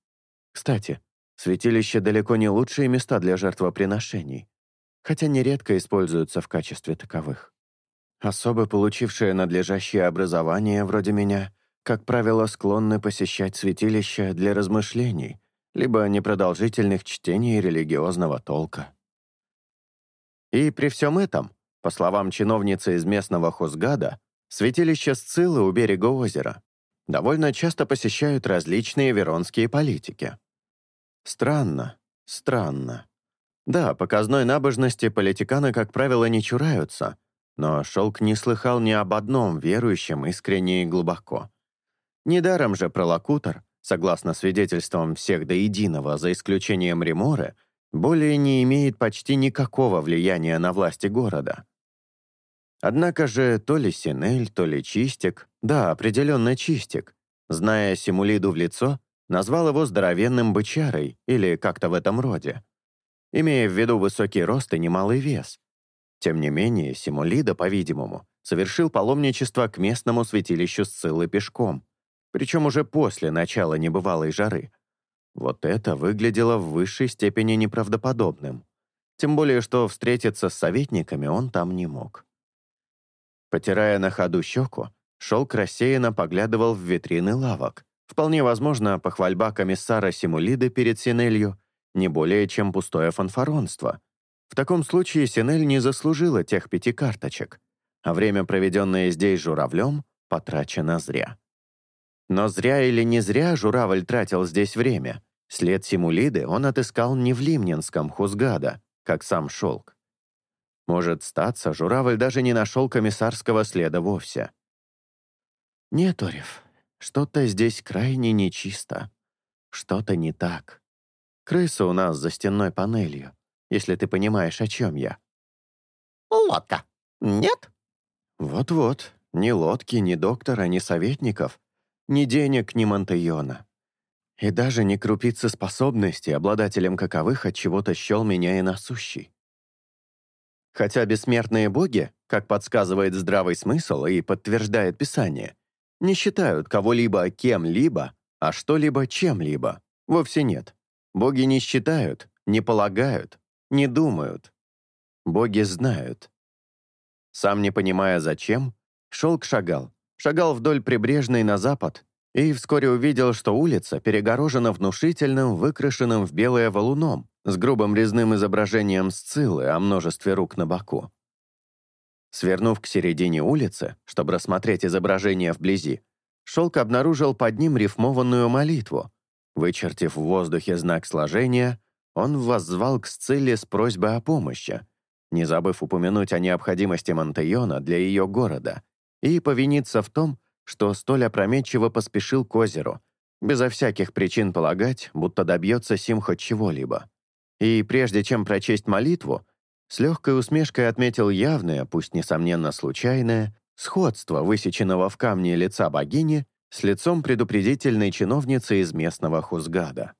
Кстати, святилища далеко не лучшие места для жертвоприношений, хотя нередко используются в качестве таковых. Особо получившие надлежащее образование, вроде меня, как правило, склонны посещать святилища для размышлений, либо непродолжительных чтений религиозного толка. И при всем этом, по словам чиновницы из местного Хузгада, святилище Сциллы у берега озера довольно часто посещают различные веронские политики. Странно, странно. Да, показной набожности политиканы, как правило, не чураются, но Шелк не слыхал ни об одном верующем искренне и глубоко. Недаром же пролокутор, согласно свидетельствам всех до единого, за исключением Риморы, более не имеет почти никакого влияния на власти города. Однако же то ли Синель, то ли Чистик, да, определенно Чистик, зная Симулиду в лицо, назвал его здоровенным бычарой или как-то в этом роде, имея в виду высокий рост и немалый вес. Тем не менее, Симулида, по-видимому, совершил паломничество к местному святилищу Сциллы пешком, причем уже после начала небывалой жары. Вот это выглядело в высшей степени неправдоподобным. Тем более, что встретиться с советниками он там не мог. Потирая на ходу щеку, Шелк рассеянно поглядывал в витрины лавок. Вполне возможно, похвальба комиссара Симулиды перед Синелью не более чем пустое фанфаронство. В таком случае Синель не заслужила тех пяти карточек, а время, проведенное здесь журавлем, потрачено зря. Но зря или не зря журавль тратил здесь время. След Симулиды он отыскал не в Лимнинском Хузгада, как сам шелк. Может, статься, журавль даже не нашел комиссарского следа вовсе. Нет, Орев, что-то здесь крайне нечисто. Что-то не так. Крыса у нас за стенной панелью, если ты понимаешь, о чем я. Лодка. Нет? Вот-вот. Ни лодки, ни доктора, ни советников, ни денег, ни Монтейона. И даже не крупицы способностей, обладателем каковых от чего-то счел меня и насущий. Хотя бессмертные боги, как подсказывает здравый смысл и подтверждает Писание, не считают кого-либо кем-либо, а что-либо чем-либо. Вовсе нет. Боги не считают, не полагают, не думают. Боги знают. Сам не понимая зачем, шелк шагал. Шагал вдоль прибрежной на запад и вскоре увидел, что улица перегорожена внушительным, выкрашенным в белое валуном, с грубым резным изображением сциллы о множестве рук на боку. Свернув к середине улицы, чтобы рассмотреть изображение вблизи, Шелк обнаружил под ним рифмованную молитву. Вычертив в воздухе знак сложения, он воззвал к Сцилле с просьбой о помощи, не забыв упомянуть о необходимости Монтейона для ее города, и повиниться в том, что столь опрометчиво поспешил к озеру, безо всяких причин полагать, будто добьется сим хоть чего-либо. И прежде чем прочесть молитву, с легкой усмешкой отметил явное, пусть несомненно случайное, сходство высеченного в камне лица богини с лицом предупредительной чиновницы из местного хузгада.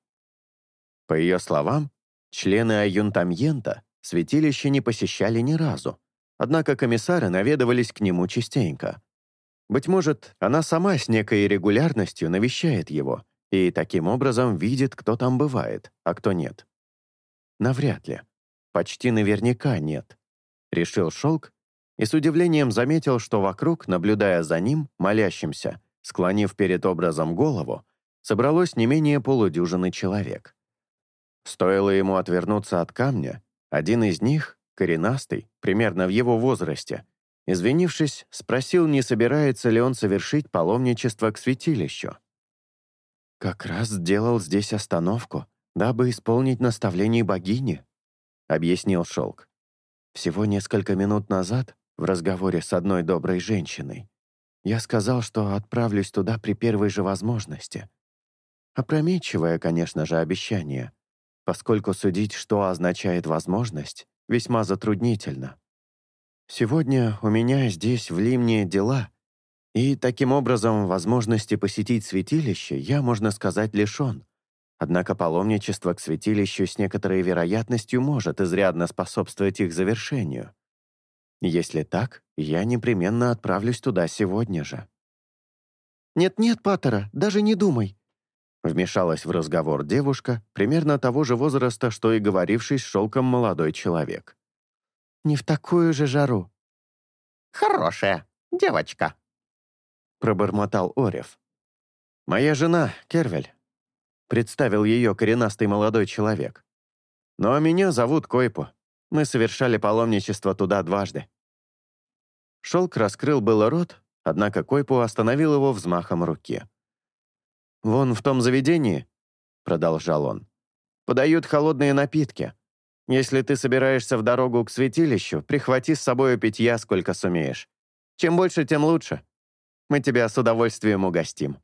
По ее словам, члены Аюнтамьента святилище не посещали ни разу, однако комиссары наведывались к нему частенько. Быть может, она сама с некой регулярностью навещает его и таким образом видит, кто там бывает, а кто нет. Навряд ли. Почти наверняка нет. Решил Шелк и с удивлением заметил, что вокруг, наблюдая за ним, молящимся, склонив перед образом голову, собралось не менее полудюжины человек. Стоило ему отвернуться от камня, один из них, коренастый, примерно в его возрасте, Извинившись, спросил, не собирается ли он совершить паломничество к святилищу. «Как раз сделал здесь остановку, дабы исполнить наставление богини», — объяснил Шелк. «Всего несколько минут назад, в разговоре с одной доброй женщиной, я сказал, что отправлюсь туда при первой же возможности. Опрометчивое, конечно же, обещание, поскольку судить, что означает возможность, весьма затруднительно. Сегодня у меня здесь в Лимне дела, и таким образом возможности посетить святилище я, можно сказать, лишен. Однако паломничество к святилищу с некоторой вероятностью может изрядно способствовать их завершению. Если так, я непременно отправлюсь туда сегодня же. «Нет-нет, Паттера, даже не думай», Вмешалась в разговор девушка, примерно того же возраста, что и говоривший с шелком молодой человек. Не в такую же жару». «Хорошая девочка», — пробормотал Орев. «Моя жена, Кервель», — представил ее коренастый молодой человек. «Ну а меня зовут Койпу. Мы совершали паломничество туда дважды». Шелк раскрыл было рот, однако Койпу остановил его взмахом руки. «Вон в том заведении», — продолжал он, — «подают холодные напитки. Если ты собираешься в дорогу к святилищу, прихвати с собой питья, сколько сумеешь. Чем больше, тем лучше. Мы тебя с удовольствием угостим».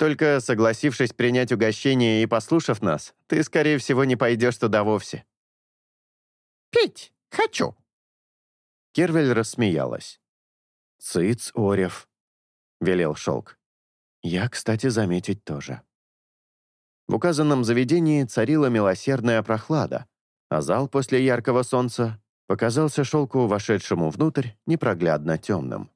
Только согласившись принять угощение и послушав нас, ты, скорее всего, не пойдешь туда вовсе». «Пить хочу!» Кервель рассмеялась. «Цыц, Орев», — велел Шелк. «Я, кстати, заметить тоже». В указанном заведении царила милосердная прохлада, а зал после яркого солнца показался шелку, вошедшему внутрь, непроглядно темным.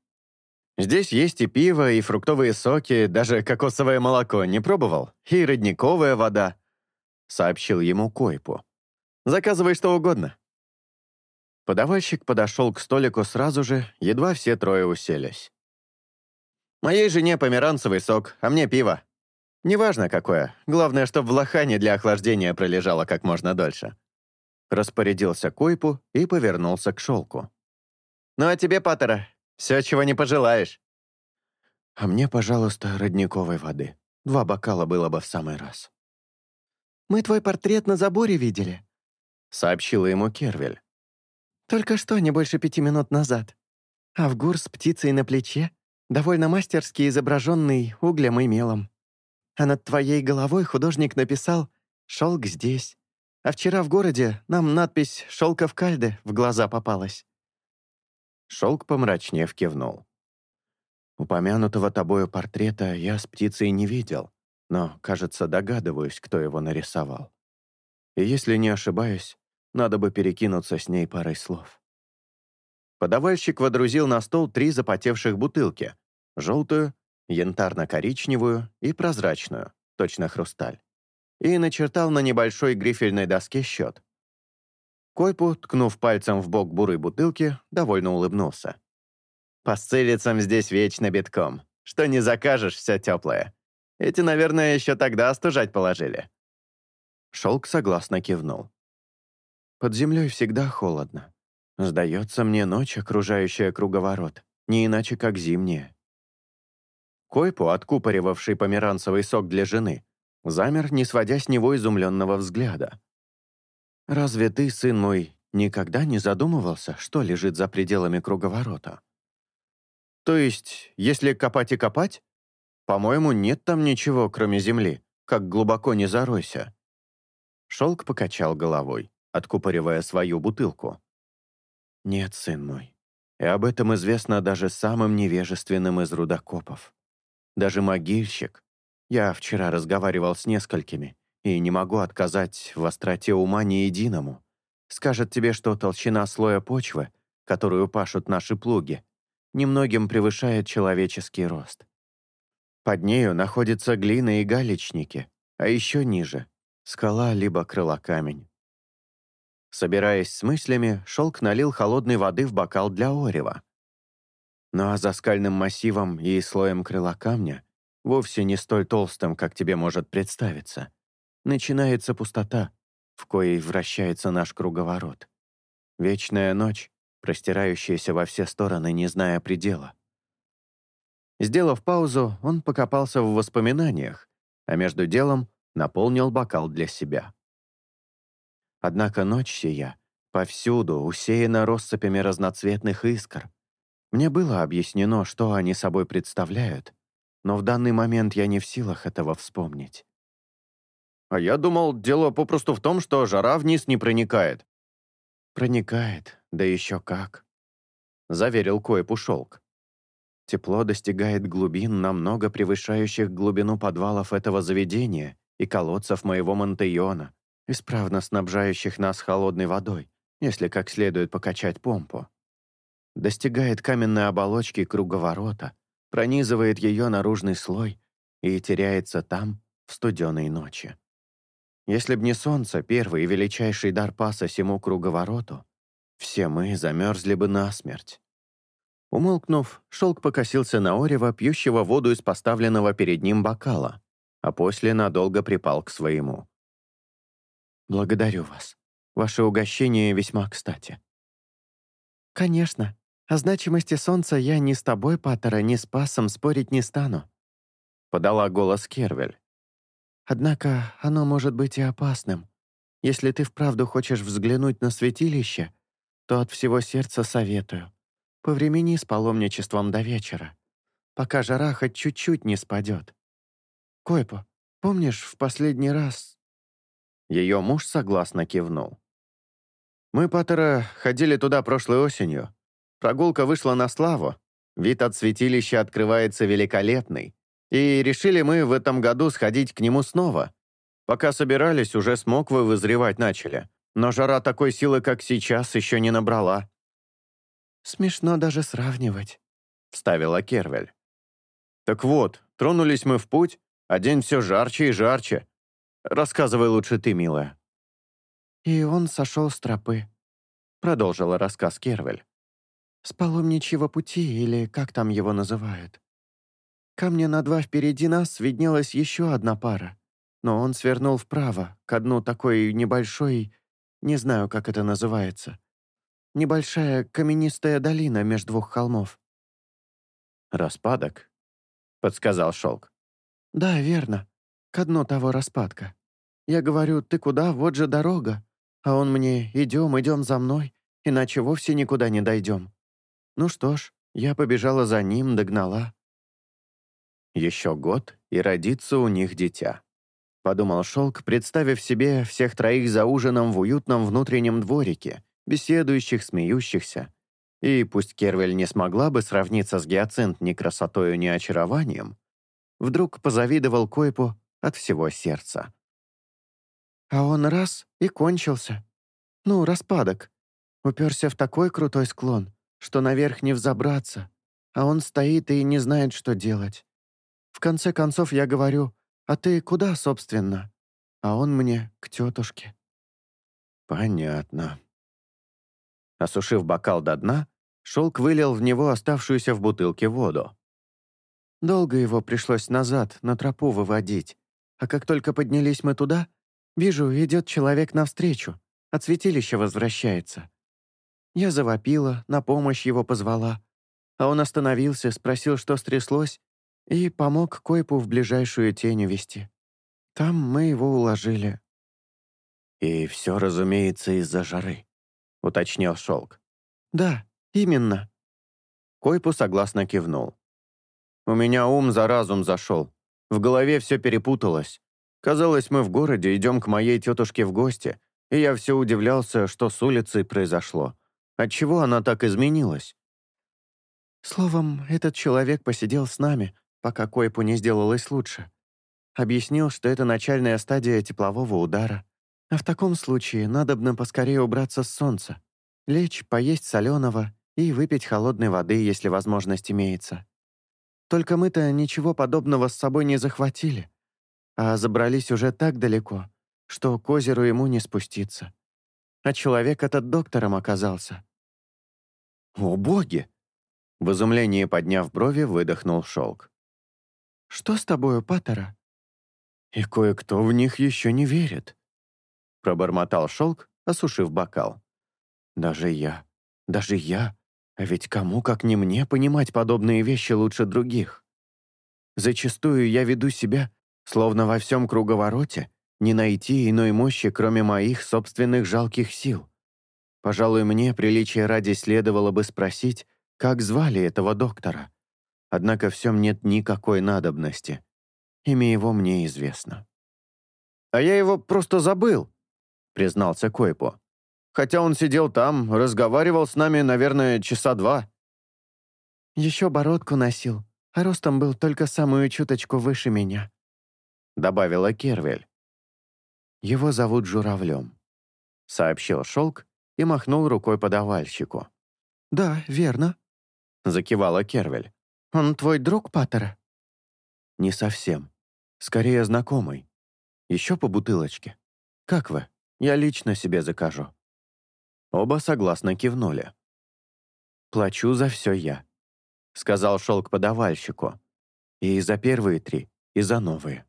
Здесь есть и пиво, и фруктовые соки, даже кокосовое молоко не пробовал, и родниковая вода», — сообщил ему Койпу. «Заказывай что угодно». Подавальщик подошел к столику сразу же, едва все трое уселись. «Моей жене померанцевый сок, а мне пиво. Неважно какое, главное, чтобы в лохане для охлаждения пролежало как можно дольше». Распорядился Койпу и повернулся к шелку. «Ну а тебе, Паттера, все, чего не пожелаешь». «А мне, пожалуйста, родниковой воды. Два бокала было бы в самый раз». «Мы твой портрет на заборе видели», — сообщила ему Кервель. «Только что, не больше пяти минут назад. Авгур с птицей на плече, довольно мастерски изображенный углем и мелом. А над твоей головой художник написал «Шелк здесь». А вчера в городе нам надпись «Шелка в кальде» в глаза попалась. Шелк помрачнев кивнул. Упомянутого тобою портрета я с птицей не видел, но, кажется, догадываюсь, кто его нарисовал. И если не ошибаюсь, надо бы перекинуться с ней парой слов. Подавальщик водрузил на стол три запотевших бутылки — желтую, янтарно-коричневую и прозрачную, точно хрусталь, и начертал на небольшой грифельной доске счет Койпу, ткнув пальцем в бок бурой бутылки, довольно улыбнулся. «По сцелицам здесь вечно битком. Что не закажешь, все теплое. Эти, наверное, еще тогда остужать положили». Шелк согласно кивнул. «Под землей всегда холодно. Сдается мне ночь, окружающая круговорот, не иначе как зимняя». Койпу, откупоривавший померанцевый сок для жены, замер, не сводя с него изумленного взгляда. Разве ты, сын мой, никогда не задумывался, что лежит за пределами круговорота? То есть, если копать и копать, по-моему, нет там ничего, кроме земли, как глубоко не заройся. Шелк покачал головой, откупоривая свою бутылку. Нет, сын мой, и об этом известно даже самым невежественным из рудокопов. Даже могильщик. Я вчера разговаривал с несколькими, и не могу отказать в остроте ума ни единому. Скажет тебе, что толщина слоя почвы, которую пашут наши плуги, немногим превышает человеческий рост. Под нею находятся глина и галечники, а еще ниже — скала либо крылокамень. Собираясь с мыслями, Шелк налил холодной воды в бокал для орева. Ну а за скальным массивом и слоем крылокамня, вовсе не столь толстым, как тебе может представиться, начинается пустота, в коей вращается наш круговорот. Вечная ночь, простирающаяся во все стороны, не зная предела. Сделав паузу, он покопался в воспоминаниях, а между делом наполнил бокал для себя. Однако ночь сия повсюду усеяна россыпями разноцветных искр. Мне было объяснено, что они собой представляют, но в данный момент я не в силах этого вспомнить. А я думал, дело попросту в том, что жара вниз не проникает». «Проникает, да еще как», — заверил Коэпу шелк. «Тепло достигает глубин, намного превышающих глубину подвалов этого заведения и колодцев моего Монтейона, исправно снабжающих нас холодной водой, если как следует покачать помпу. Достигает каменной оболочки круговорота, пронизывает ее наружный слой и теряется там, в студеной ночи. Если б не солнце, первый и величайший дар паса сему круговороту, все мы замерзли бы насмерть. Умолкнув, шелк покосился на Орева, пьющего воду из поставленного перед ним бокала, а после надолго припал к своему. «Благодарю вас. Ваше угощение весьма кстати». «Конечно. О значимости солнца я ни с тобой, Паттера, ни с Пасом спорить не стану», — подала голос Кервель. Однако оно может быть и опасным. Если ты вправду хочешь взглянуть на святилище, то от всего сердца советую. Повремени с паломничеством до вечера, пока жара хоть чуть-чуть не спадет. Койпо, помнишь, в последний раз...» Ее муж согласно кивнул. «Мы, Паттера, ходили туда прошлой осенью. Прогулка вышла на славу. Вид от святилища открывается великолепный. И решили мы в этом году сходить к нему снова. Пока собирались, уже смоквы вызревать начали. Но жара такой силы, как сейчас, еще не набрала». «Смешно даже сравнивать», — вставила Кервель. «Так вот, тронулись мы в путь, а день все жарче и жарче. Рассказывай лучше ты, милая». «И он сошел с тропы», — продолжила рассказ Кервель. «С паломничьего пути, или как там его называют. Камня на два впереди нас виднелась еще одна пара, но он свернул вправо, к дну такой небольшой, не знаю, как это называется. Небольшая каменистая долина между двух холмов». «Распадок?» — подсказал Шелк. «Да, верно. К дну того распадка. Я говорю, ты куда, вот же дорога. А он мне, идем, идем за мной, иначе вовсе никуда не дойдем. Ну что ж, я побежала за ним, догнала. Еще год, и родится у них дитя. Подумал Шелк, представив себе всех троих за ужином в уютном внутреннем дворике, беседующих, смеющихся. И пусть Кервель не смогла бы сравниться с Гиацинт ни красотою, ни очарованием, вдруг позавидовал Койпу от всего сердца. А он раз и кончился. Ну, распадок. Уперся в такой крутой склон, что наверх не взобраться, а он стоит и не знает, что делать. В конце концов я говорю, «А ты куда, собственно?» А он мне к тетушке. Понятно. Осушив бокал до дна, Шелк вылил в него оставшуюся в бутылке воду. Долго его пришлось назад, на тропу выводить. А как только поднялись мы туда, вижу, идет человек навстречу, от святилища возвращается. Я завопила, на помощь его позвала. А он остановился, спросил, что стряслось, и помог Койпу в ближайшую тень увести. Там мы его уложили. «И все, разумеется, из-за жары», — уточнил Шелк. «Да, именно». Койпу согласно кивнул. «У меня ум за разум зашел. В голове все перепуталось. Казалось, мы в городе идем к моей тетушке в гости, и я все удивлялся, что с улицей произошло. Отчего она так изменилась?» Словом, этот человек посидел с нами, пока Койпу не сделалось лучше. Объяснил, что это начальная стадия теплового удара. А в таком случае надобно поскорее убраться с солнца, лечь, поесть соленого и выпить холодной воды, если возможность имеется. Только мы-то ничего подобного с собой не захватили, а забрались уже так далеко, что к озеру ему не спуститься. А человек этот доктором оказался. «О, боги!» В изумлении подняв брови, выдохнул шелк. «Что с тобою, Паттера?» «И кое-кто в них еще не верит», — пробормотал шелк, осушив бокал. «Даже я, даже я, а ведь кому, как не мне, понимать подобные вещи лучше других? Зачастую я веду себя, словно во всем круговороте, не найти иной мощи, кроме моих собственных жалких сил. Пожалуй, мне приличия ради следовало бы спросить, как звали этого доктора. Однако в всем нет никакой надобности. Имя его мне известно. «А я его просто забыл», — признался Койпо. «Хотя он сидел там, разговаривал с нами, наверное, часа два». «Еще бородку носил, а ростом был только самую чуточку выше меня», — добавила Кервель. «Его зовут Журавлем», — сообщил Шелк и махнул рукой подавальщику. «Да, верно», — закивала Кервель. «Он твой друг, Паттера?» «Не совсем. Скорее, знакомый. Еще по бутылочке. Как вы? Я лично себе закажу». Оба согласно кивнули. «Плачу за все я», — сказал шелк подавальщику. «И за первые три, и за новые».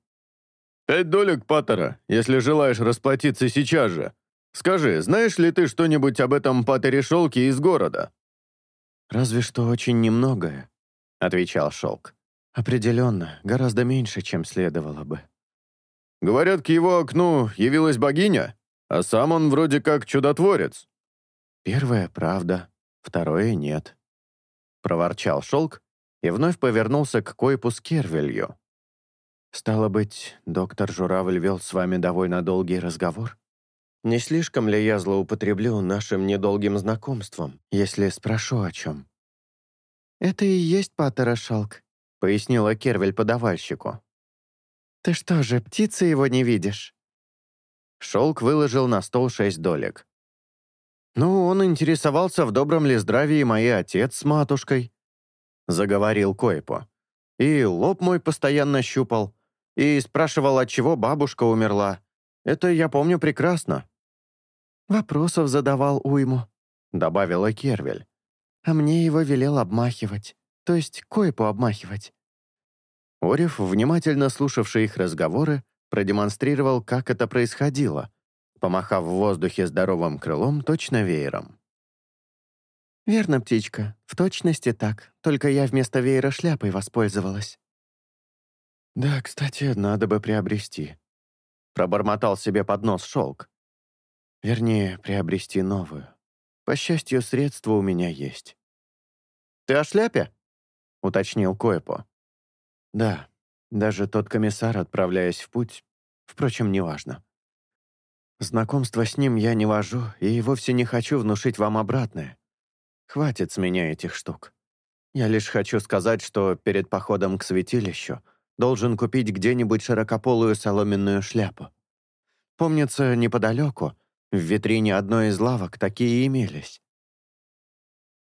«Пять долек, Паттера, если желаешь расплатиться сейчас же. Скажи, знаешь ли ты что-нибудь об этом Паттере Шелке из города?» «Разве что очень немногое», — отвечал Шелк. «Определенно, гораздо меньше, чем следовало бы». «Говорят, к его окну явилась богиня, а сам он вроде как чудотворец». «Первое — правда, второе — нет», — проворчал Шелк и вновь повернулся к Койпу с Кервелью. «Стало быть, доктор Журавль вел с вами довольно долгий разговор? Не слишком ли я злоупотреблю нашим недолгим знакомством, если спрошу о чем?» «Это и есть Паттера Шалк», — пояснила Кервель подавальщику. «Ты что же, птицы его не видишь?» Шелк выложил на стол шесть долек. «Ну, он интересовался, в добром ли здравии мой отец с матушкой», — заговорил Койпо. «И лоб мой постоянно щупал, и спрашивал, от чего бабушка умерла. Это я помню прекрасно». «Вопросов задавал уйму», — добавила Кервель. «А мне его велел обмахивать, то есть Койпу обмахивать». Орев, внимательно слушавший их разговоры, продемонстрировал, как это происходило, помахав в воздухе здоровым крылом точно веером. «Верно, птичка, в точности так, только я вместо веера шляпой воспользовалась». «Да, кстати, надо бы приобрести», — пробормотал себе под нос шелк. «Вернее, приобрести новую. По счастью, средства у меня есть». «Ты о шляпе?» — уточнил Коэпо. «Да, даже тот комиссар, отправляясь в путь, впрочем, неважно. Знакомство с ним я не вожу и вовсе не хочу внушить вам обратное. Хватит с меня этих штук. Я лишь хочу сказать, что перед походом к святилищу должен купить где-нибудь широкополую соломенную шляпу. Помнится, неподалеку, в витрине одной из лавок такие имелись.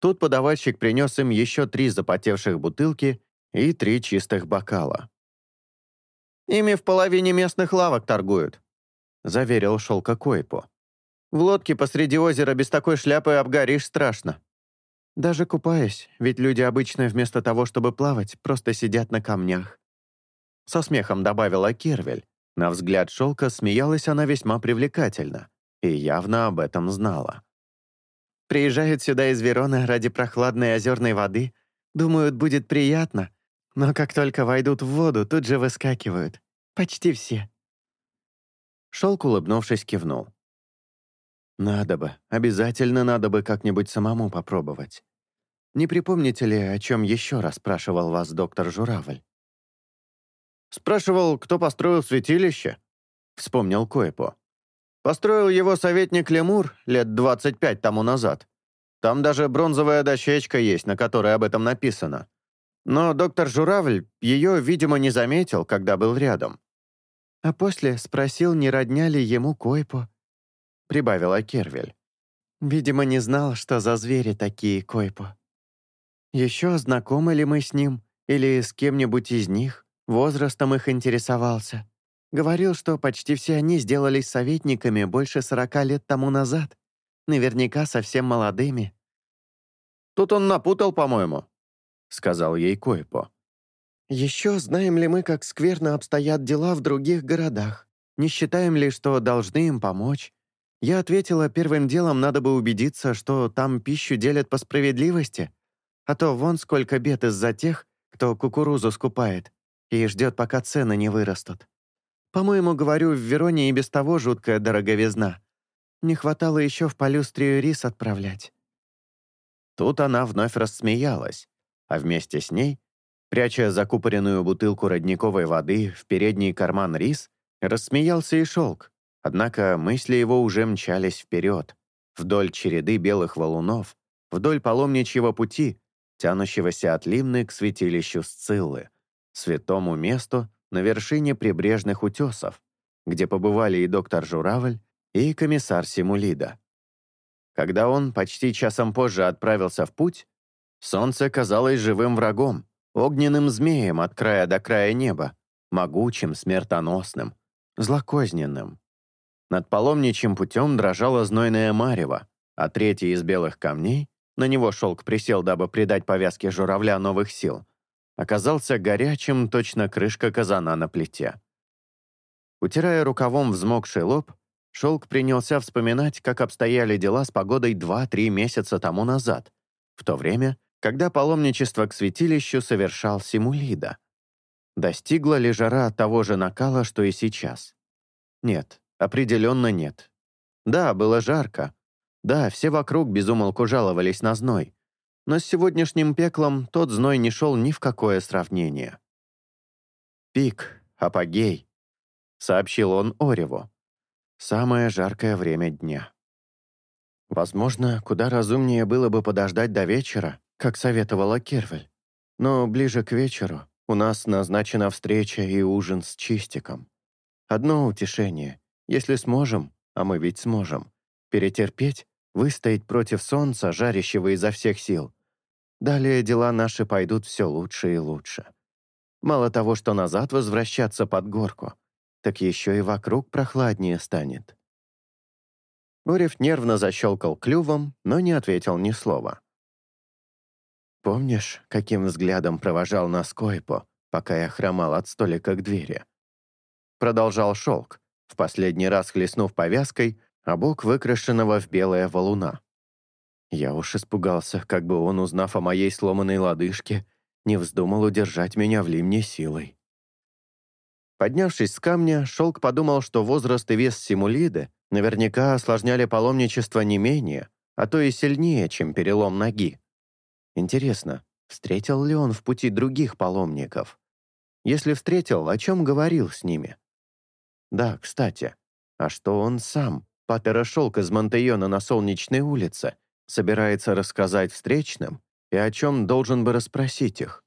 Тут подавальщик принес им еще три запотевших бутылки и три чистых бокала. «Ими в половине местных лавок торгуют», — заверил Шелка Койпо. «В лодке посреди озера без такой шляпы обгоришь страшно». Даже купаясь, ведь люди обычно вместо того, чтобы плавать, просто сидят на камнях. Со смехом добавила Кервель. На взгляд Шелка смеялась она весьма привлекательно и явно об этом знала. «Приезжают сюда из Верона ради прохладной озерной воды, думают, будет приятно, но как только войдут в воду, тут же выскакивают. Почти все». Шелк, улыбнувшись, кивнул. «Надо бы, обязательно надо бы как-нибудь самому попробовать. Не припомните ли, о чем еще раз спрашивал вас доктор Журавль?» «Спрашивал, кто построил святилище?» — вспомнил Коэпо. «Построил его советник Лемур лет 25 тому назад. Там даже бронзовая дощечка есть, на которой об этом написано. Но доктор Журавль ее, видимо, не заметил, когда был рядом. А после спросил, не родня ли ему Койпо, прибавила Кервель. Видимо, не знал, что за звери такие Койпо. Еще знакомы ли мы с ним или с кем-нибудь из них, возрастом их интересовался. Говорил, что почти все они сделались советниками больше сорока лет тому назад, наверняка совсем молодыми. Тут он напутал, по-моему сказал ей Койпо. «Еще знаем ли мы, как скверно обстоят дела в других городах? Не считаем ли, что должны им помочь? Я ответила, первым делом надо бы убедиться, что там пищу делят по справедливости, а то вон сколько бед из-за тех, кто кукурузу скупает и ждет, пока цены не вырастут. По-моему, говорю, в Вероне и без того жуткая дороговизна. Не хватало еще в полюстрию рис отправлять». Тут она вновь рассмеялась, а вместе с ней, пряча закупоренную бутылку родниковой воды в передний карман рис, рассмеялся и шелк. Однако мысли его уже мчались вперед, вдоль череды белых валунов, вдоль паломничьего пути, тянущегося от Лимны к святилищу Сциллы, святому месту на вершине прибрежных утесов, где побывали и доктор Журавль, и комиссар Симулида. Когда он почти часом позже отправился в путь, Солнце казалось живым врагом, огненным змеем от края до края неба, могучим, смертоносным, злокозненным. Над паломничьим путем дрожала знойная марево, а третий из белых камней, на него шелк присел, дабы придать повязке журавля новых сил, оказался горячим, точно крышка казана на плите. Утирая рукавом взмокший лоб, шелк принялся вспоминать, как обстояли дела с погодой 2-3 месяца тому назад, в то время, когда паломничество к святилищу совершал Симулида. Достигла ли жара того же накала, что и сейчас? Нет, определенно нет. Да, было жарко. Да, все вокруг безумолку жаловались на зной. Но с сегодняшним пеклом тот зной не шел ни в какое сравнение. Пик, апогей», — сообщил он Ореву. «Самое жаркое время дня». Возможно, куда разумнее было бы подождать до вечера, как советовала Кервель. Но ближе к вечеру у нас назначена встреча и ужин с Чистиком. Одно утешение. Если сможем, а мы ведь сможем, перетерпеть, выстоять против солнца, жарящего изо всех сил. Далее дела наши пойдут все лучше и лучше. Мало того, что назад возвращаться под горку, так еще и вокруг прохладнее станет. Горев нервно защелкал клювом, но не ответил ни слова. «Помнишь, каким взглядом провожал нас Койпо, пока я хромал от столика к двери?» Продолжал шелк, в последний раз хлестнув повязкой, а бок выкрашенного в белое валуна. Я уж испугался, как бы он, узнав о моей сломанной лодыжке, не вздумал удержать меня в лимне силой. Поднявшись с камня, Шелк подумал, что возраст и вес Симулиды наверняка осложняли паломничество не менее, а то и сильнее, чем перелом ноги. Интересно, встретил ли он в пути других паломников? Если встретил, о чем говорил с ними? Да, кстати, а что он сам, Патера Шелк из Монтейона на Солнечной улице, собирается рассказать встречным и о чем должен бы расспросить их?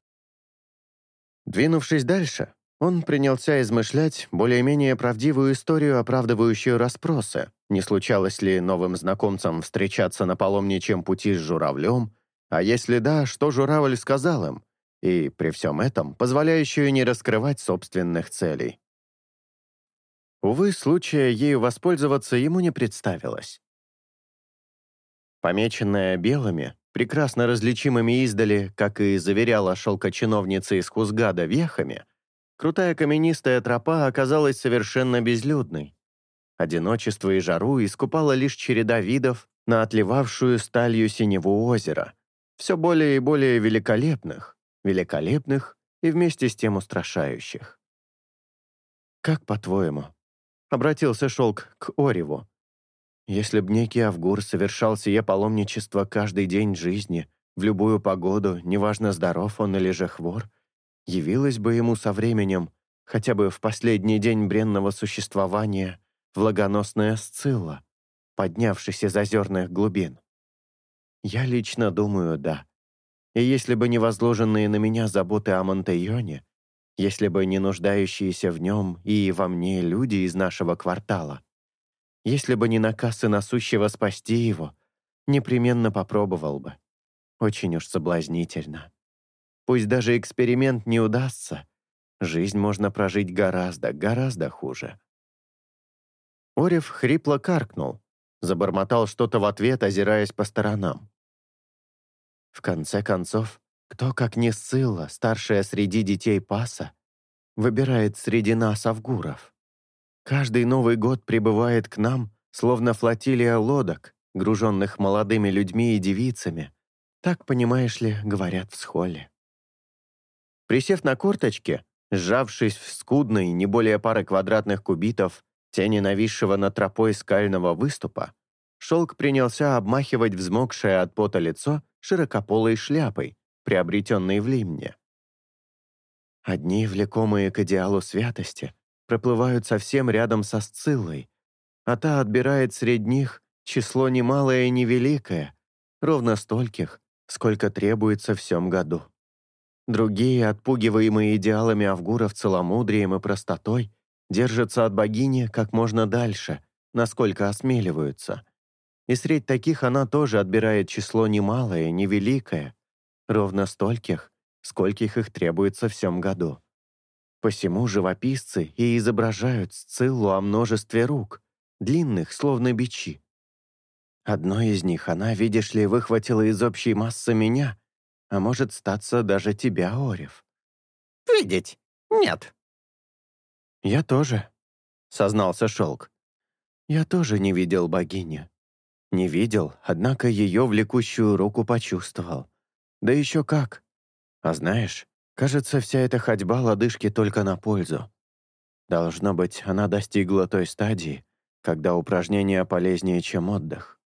Двинувшись дальше, он принялся измышлять более-менее правдивую историю, оправдывающую расспросы, не случалось ли новым знакомцам встречаться на паломничьем пути с журавлем, а если да, что журавль сказал им, и при всем этом позволяющую не раскрывать собственных целей. Увы, случая ею воспользоваться ему не представилось. Помеченная белыми, прекрасно различимыми издали, как и заверяла шелкочиновница из Хузгада вехами, крутая каменистая тропа оказалась совершенно безлюдной. Одиночество и жару искупала лишь череда видов на отливавшую сталью синеву озера, все более и более великолепных, великолепных и вместе с тем устрашающих. «Как по-твоему?» Обратился Шелк к Ореву. «Если б некий Авгур совершал сие паломничество каждый день жизни, в любую погоду, неважно, здоров он или же хвор, явилось бы ему со временем, хотя бы в последний день бренного существования, влагоносная сцилла, поднявшись из озерных глубин. Я лично думаю, да. И если бы не возложенные на меня заботы о Монтейоне, если бы не нуждающиеся в нем и во мне люди из нашего квартала. Если бы не наказ и насущего спасти его, непременно попробовал бы. Очень уж соблазнительно. Пусть даже эксперимент не удастся, жизнь можно прожить гораздо, гораздо хуже. Орев хрипло каркнул, забормотал что-то в ответ, озираясь по сторонам. В конце концов, кто, как не Сцилла, старшая среди детей Паса, выбирает среди нас авгуров? Каждый Новый год прибывает к нам, словно флотилия лодок, груженных молодыми людьми и девицами. Так, понимаешь ли, говорят в схоле. Присев на корточки, сжавшись в скудной, не более пары квадратных кубитов, тени нависшего над тропой скального выступа, Шелк принялся обмахивать взмокшее от пота лицо широкополой шляпой, приобретенные в Лимне. Одни, влекомые к идеалу святости, проплывают совсем рядом со Сциллой, а та отбирает среди них число немалое и невеликое, ровно стольких, сколько требуется в всем году. Другие, отпугиваемые идеалами Авгуров целомудрием и простотой, держатся от богини как можно дальше, насколько осмеливаются. И среди таких она тоже отбирает число немалое, невеликое, ровно стольких, скольких их требуется в всем году. Посему живописцы и изображают Сциллу о множестве рук, длинных, словно бичи. Одной из них она, видишь ли, выхватила из общей массы меня, а может статься даже тебя, Орев. «Видеть? Нет». «Я тоже», — сознался Шелк. «Я тоже не видел богиню. Не видел, однако ее влекущую руку почувствовал. Да еще как. А знаешь, кажется, вся эта ходьба лодыжки только на пользу. Должно быть, она достигла той стадии, когда упражнение полезнее, чем отдых.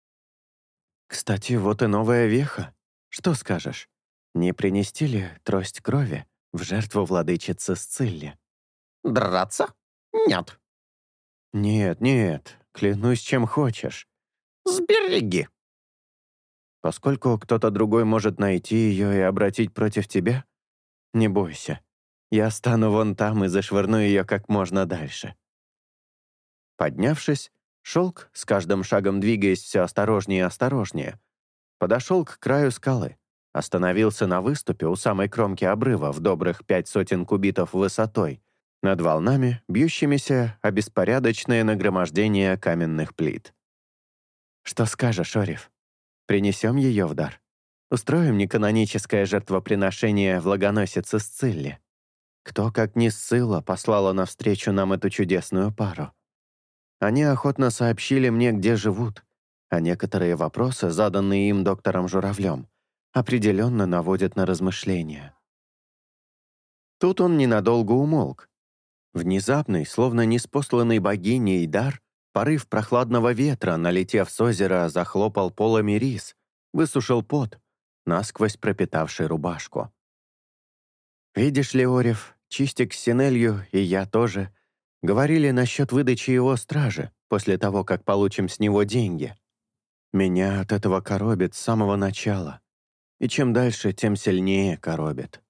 Кстати, вот и новая веха. Что скажешь? Не принести ли трость крови в жертву владычицы Сцилле? Драться? Нет. Нет, нет, клянусь, чем хочешь. Сбереги. Поскольку кто-то другой может найти ее и обратить против тебя, не бойся. Я стану вон там и зашвырну ее как можно дальше. Поднявшись, шелк, с каждым шагом двигаясь все осторожнее и осторожнее, подошел к краю скалы, остановился на выступе у самой кромки обрыва в добрых пять сотен кубитов высотой, над волнами, бьющимися о беспорядочное нагромождение каменных плит. «Что скажешь, Ориф? Принесем ее в дар? Устроим неканоническое жертвоприношение влагоносице Сцилле? Кто, как не Сцилла, послала навстречу нам эту чудесную пару? Они охотно сообщили мне, где живут, а некоторые вопросы, заданные им доктором Журавлем, определенно наводят на размышления». Тут он ненадолго умолк. Внезапный, словно неспосланный богиней дар, порыв прохладного ветра, налетев с озера, захлопал полами рис, высушил пот, насквозь пропитавший рубашку. «Видишь ли, Орев, Чистик с Синелью и я тоже говорили насчет выдачи его стражи после того, как получим с него деньги. Меня от этого коробит с самого начала. И чем дальше, тем сильнее коробит.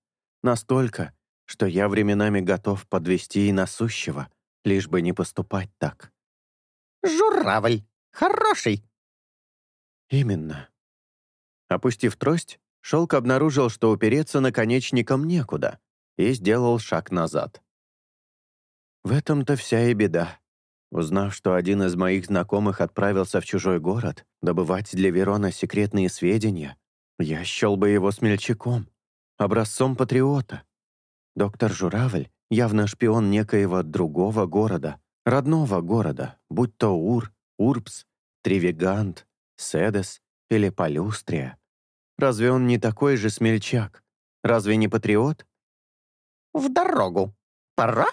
Настолько, что я временами готов подвести и насущего, лишь бы не поступать так. «Журавль! Хороший!» «Именно». Опустив трость, Шелк обнаружил, что упереться наконечником некуда, и сделал шаг назад. В этом-то вся и беда. Узнав, что один из моих знакомых отправился в чужой город добывать для Верона секретные сведения, я счел бы его смельчаком, образцом патриота. Доктор Журавль явно шпион некоего другого города, родного города, будь то Ур, Урбс, Тревигант, Седес или Полюстрия. Разве он не такой же смельчак? Разве не патриот? В дорогу. Пора?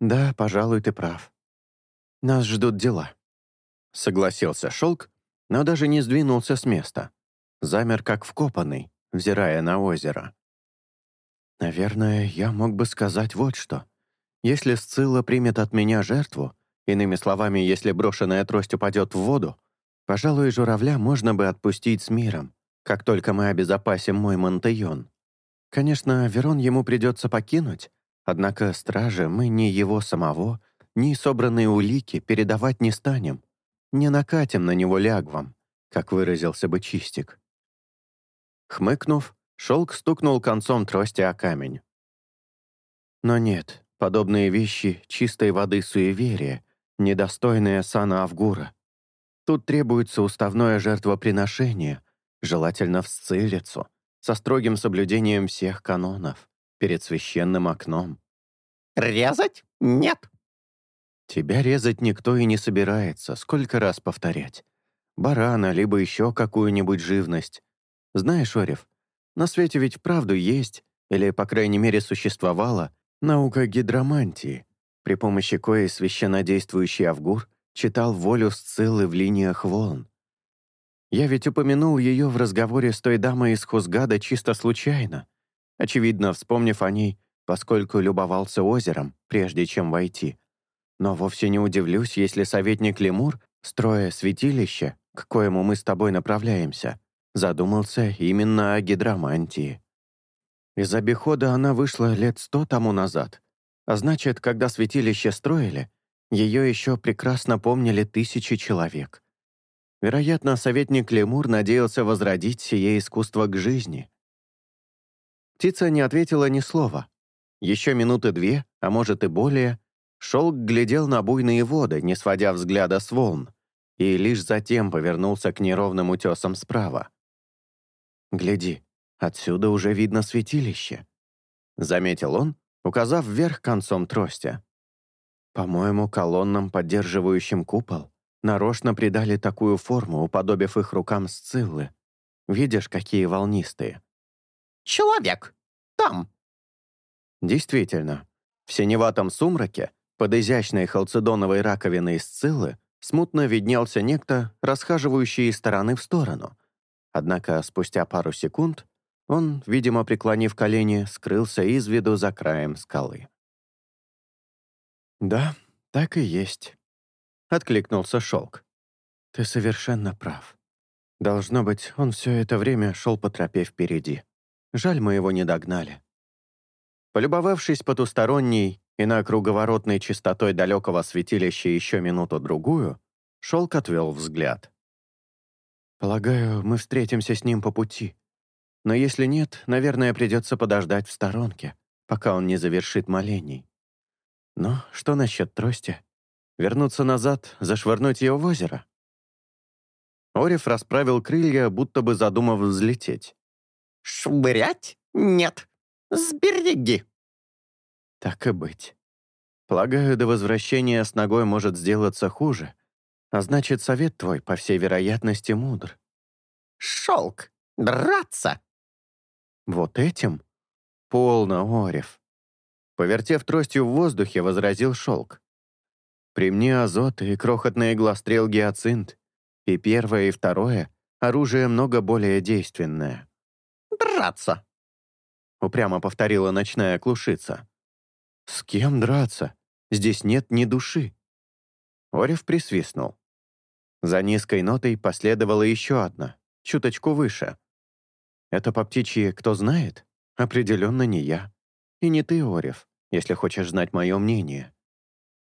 Да, пожалуй, ты прав. Нас ждут дела. Согласился Шелк, но даже не сдвинулся с места. Замер как вкопанный, взирая на озеро. Наверное, я мог бы сказать вот что. Если Сцилла примет от меня жертву, иными словами, если брошенная трость упадет в воду, пожалуй, журавля можно бы отпустить с миром, как только мы обезопасим мой Монтеон. Конечно, Верон ему придется покинуть, однако страже мы ни его самого, ни собранные улики передавать не станем, не накатим на него лягвом, как выразился бы Чистик. Хмыкнув, Шелк стукнул концом трости о камень. Но нет, подобные вещи чистой воды суеверия, недостойные сана Авгура. Тут требуется уставное жертвоприношение, желательно в сцилицу, со строгим соблюдением всех канонов, перед священным окном. «Резать? Нет!» Тебя резать никто и не собирается, сколько раз повторять. Барана, либо еще какую-нибудь живность. Знаешь, Орев, на свете ведь вправду есть, или, по крайней мере, существовала, наука гидромантии, при помощи коей священнодействующий Авгур читал волю Сциллы в линиях волн. Я ведь упомянул ее в разговоре с той дамой из Хузгада чисто случайно, очевидно, вспомнив о ней, поскольку любовался озером, прежде чем войти. Но вовсе не удивлюсь, если советник Лемур, строя святилище, к коему мы с тобой направляемся, задумался именно о гидромантии. Из обихода она вышла лет сто тому назад, а значит, когда святилище строили, ее еще прекрасно помнили тысячи человек. Вероятно, советник Лемур надеялся возродить сие искусство к жизни. Птица не ответила ни слова. Еще минуты две, а может и более, Шелк глядел на буйные воды, не сводя взгляда с волн, и лишь затем повернулся к неровным утесам справа. «Гляди, отсюда уже видно святилище», — заметил он, указав вверх концом трости. «По-моему, колоннам, поддерживающим купол, нарочно придали такую форму, уподобив их рукам сциллы. Видишь, какие волнистые?» «Человек! Там!» Действительно, в синеватом сумраке, под изящной халцедоновой раковиной сциллы, смутно виднелся некто, расхаживающий из стороны в сторону, Однако спустя пару секунд он, видимо, преклонив колени, скрылся из виду за краем скалы. «Да, так и есть», — откликнулся Шелк. «Ты совершенно прав. Должно быть, он все это время шел по тропе впереди. Жаль, мы его не догнали». Полюбовавшись потусторонней и на круговоротной чистотой далекого святилища еще минуту-другую, Шелк отвел взгляд. «Полагаю, мы встретимся с ним по пути. Но если нет, наверное, придется подождать в сторонке, пока он не завершит молений. Но что насчет трости? Вернуться назад, зашвырнуть ее в озеро?» Орев расправил крылья, будто бы задумав взлететь. «Швырять? Нет. Сбереги!» «Так и быть. Полагаю, до возвращения с ногой может сделаться хуже, а значит, совет твой, по всей вероятности, мудр. Шелк! Драться!» «Вот этим? Полно, Орев!» Повертев тростью в воздухе, возразил шелк. «При мне азот и крохотный иглострел гиацинт, и первое, и второе — оружие много более действенное». «Драться!» — упрямо повторила ночная клушица. «С кем драться? Здесь нет ни души». Орев присвистнул. За низкой нотой последовала еще одна, чуточку выше. Это по птичьи «кто знает?» Определенно не я. И не ты, Орев, если хочешь знать мое мнение.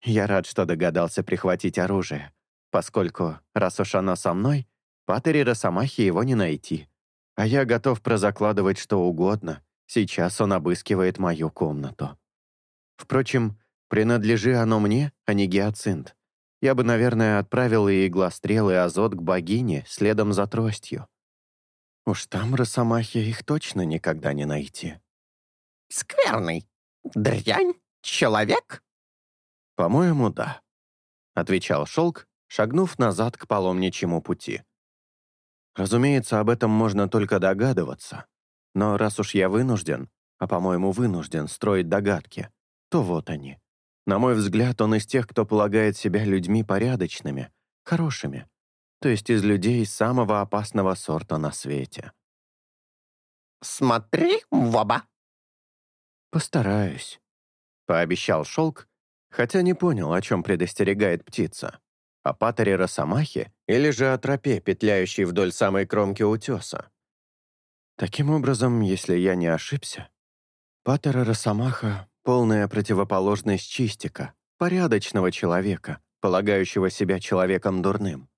Я рад, что догадался прихватить оружие, поскольку, раз уж оно со мной, Паттери Росомахи его не найти. А я готов прозакладывать что угодно. Сейчас он обыскивает мою комнату. Впрочем, принадлежи оно мне, а не гиацинт я бы, наверное, отправил и иглострел, и азот к богине следом за тростью. Уж там, Росомахе, их точно никогда не найти. «Скверный! Дрянь! Человек?» «По-моему, да», — отвечал Шелк, шагнув назад к паломничьему пути. «Разумеется, об этом можно только догадываться. Но раз уж я вынужден, а, по-моему, вынужден строить догадки, то вот они. На мой взгляд, он из тех, кто полагает себя людьми порядочными, хорошими, то есть из людей самого опасного сорта на свете. «Смотри в оба!» «Постараюсь», — пообещал Шелк, хотя не понял, о чем предостерегает птица. О патере Росомахе или же о тропе, петляющей вдоль самой кромки утеса. Таким образом, если я не ошибся, патера Росомаха Полная противоположность чистика, порядочного человека, полагающего себя человеком дурным.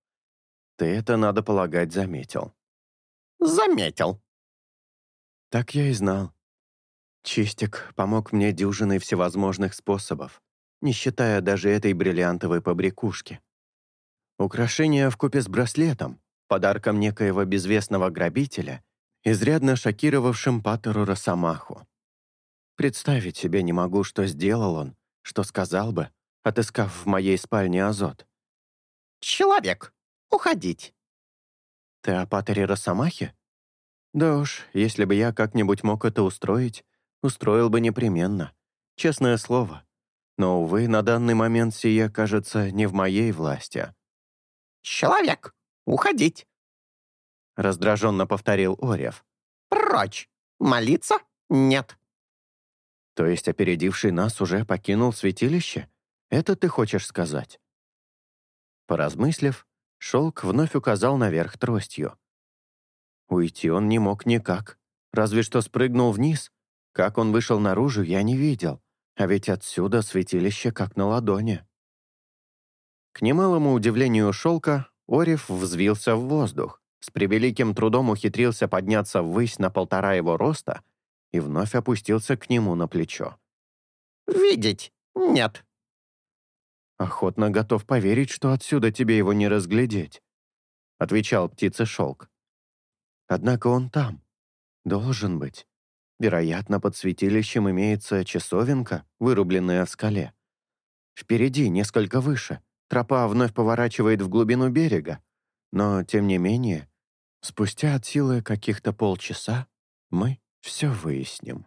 Ты это, надо полагать, заметил. Заметил. Так я и знал. Чистик помог мне дюжиной всевозможных способов, не считая даже этой бриллиантовой побрякушки. Украшение вкупе с браслетом, подарком некоего безвестного грабителя, изрядно шокировавшим Патеру Росомаху. Представить себе не могу, что сделал он, что сказал бы, отыскав в моей спальне азот. «Человек, уходить!» «Ты о Патере Росомахе?» «Да уж, если бы я как-нибудь мог это устроить, устроил бы непременно. Честное слово. Но, увы, на данный момент сие, кажется, не в моей власти». «Человек, уходить!» Раздраженно повторил Орев. «Прочь! Молиться? Нет!» То есть опередивший нас уже покинул святилище? Это ты хочешь сказать?» Поразмыслив, Шелк вновь указал наверх тростью. Уйти он не мог никак, разве что спрыгнул вниз. Как он вышел наружу, я не видел, а ведь отсюда святилище как на ладони. К немалому удивлению Шелка, Орев взвился в воздух, с превеликим трудом ухитрился подняться ввысь на полтора его роста — и вновь опустился к нему на плечо. «Видеть? Нет». «Охотно готов поверить, что отсюда тебе его не разглядеть», — отвечал птица Шелк. «Однако он там. Должен быть. Вероятно, под святилищем имеется часовенка, вырубленная в скале. Впереди, несколько выше, тропа вновь поворачивает в глубину берега. Но, тем не менее, спустя от силы каких-то полчаса мы все выясним.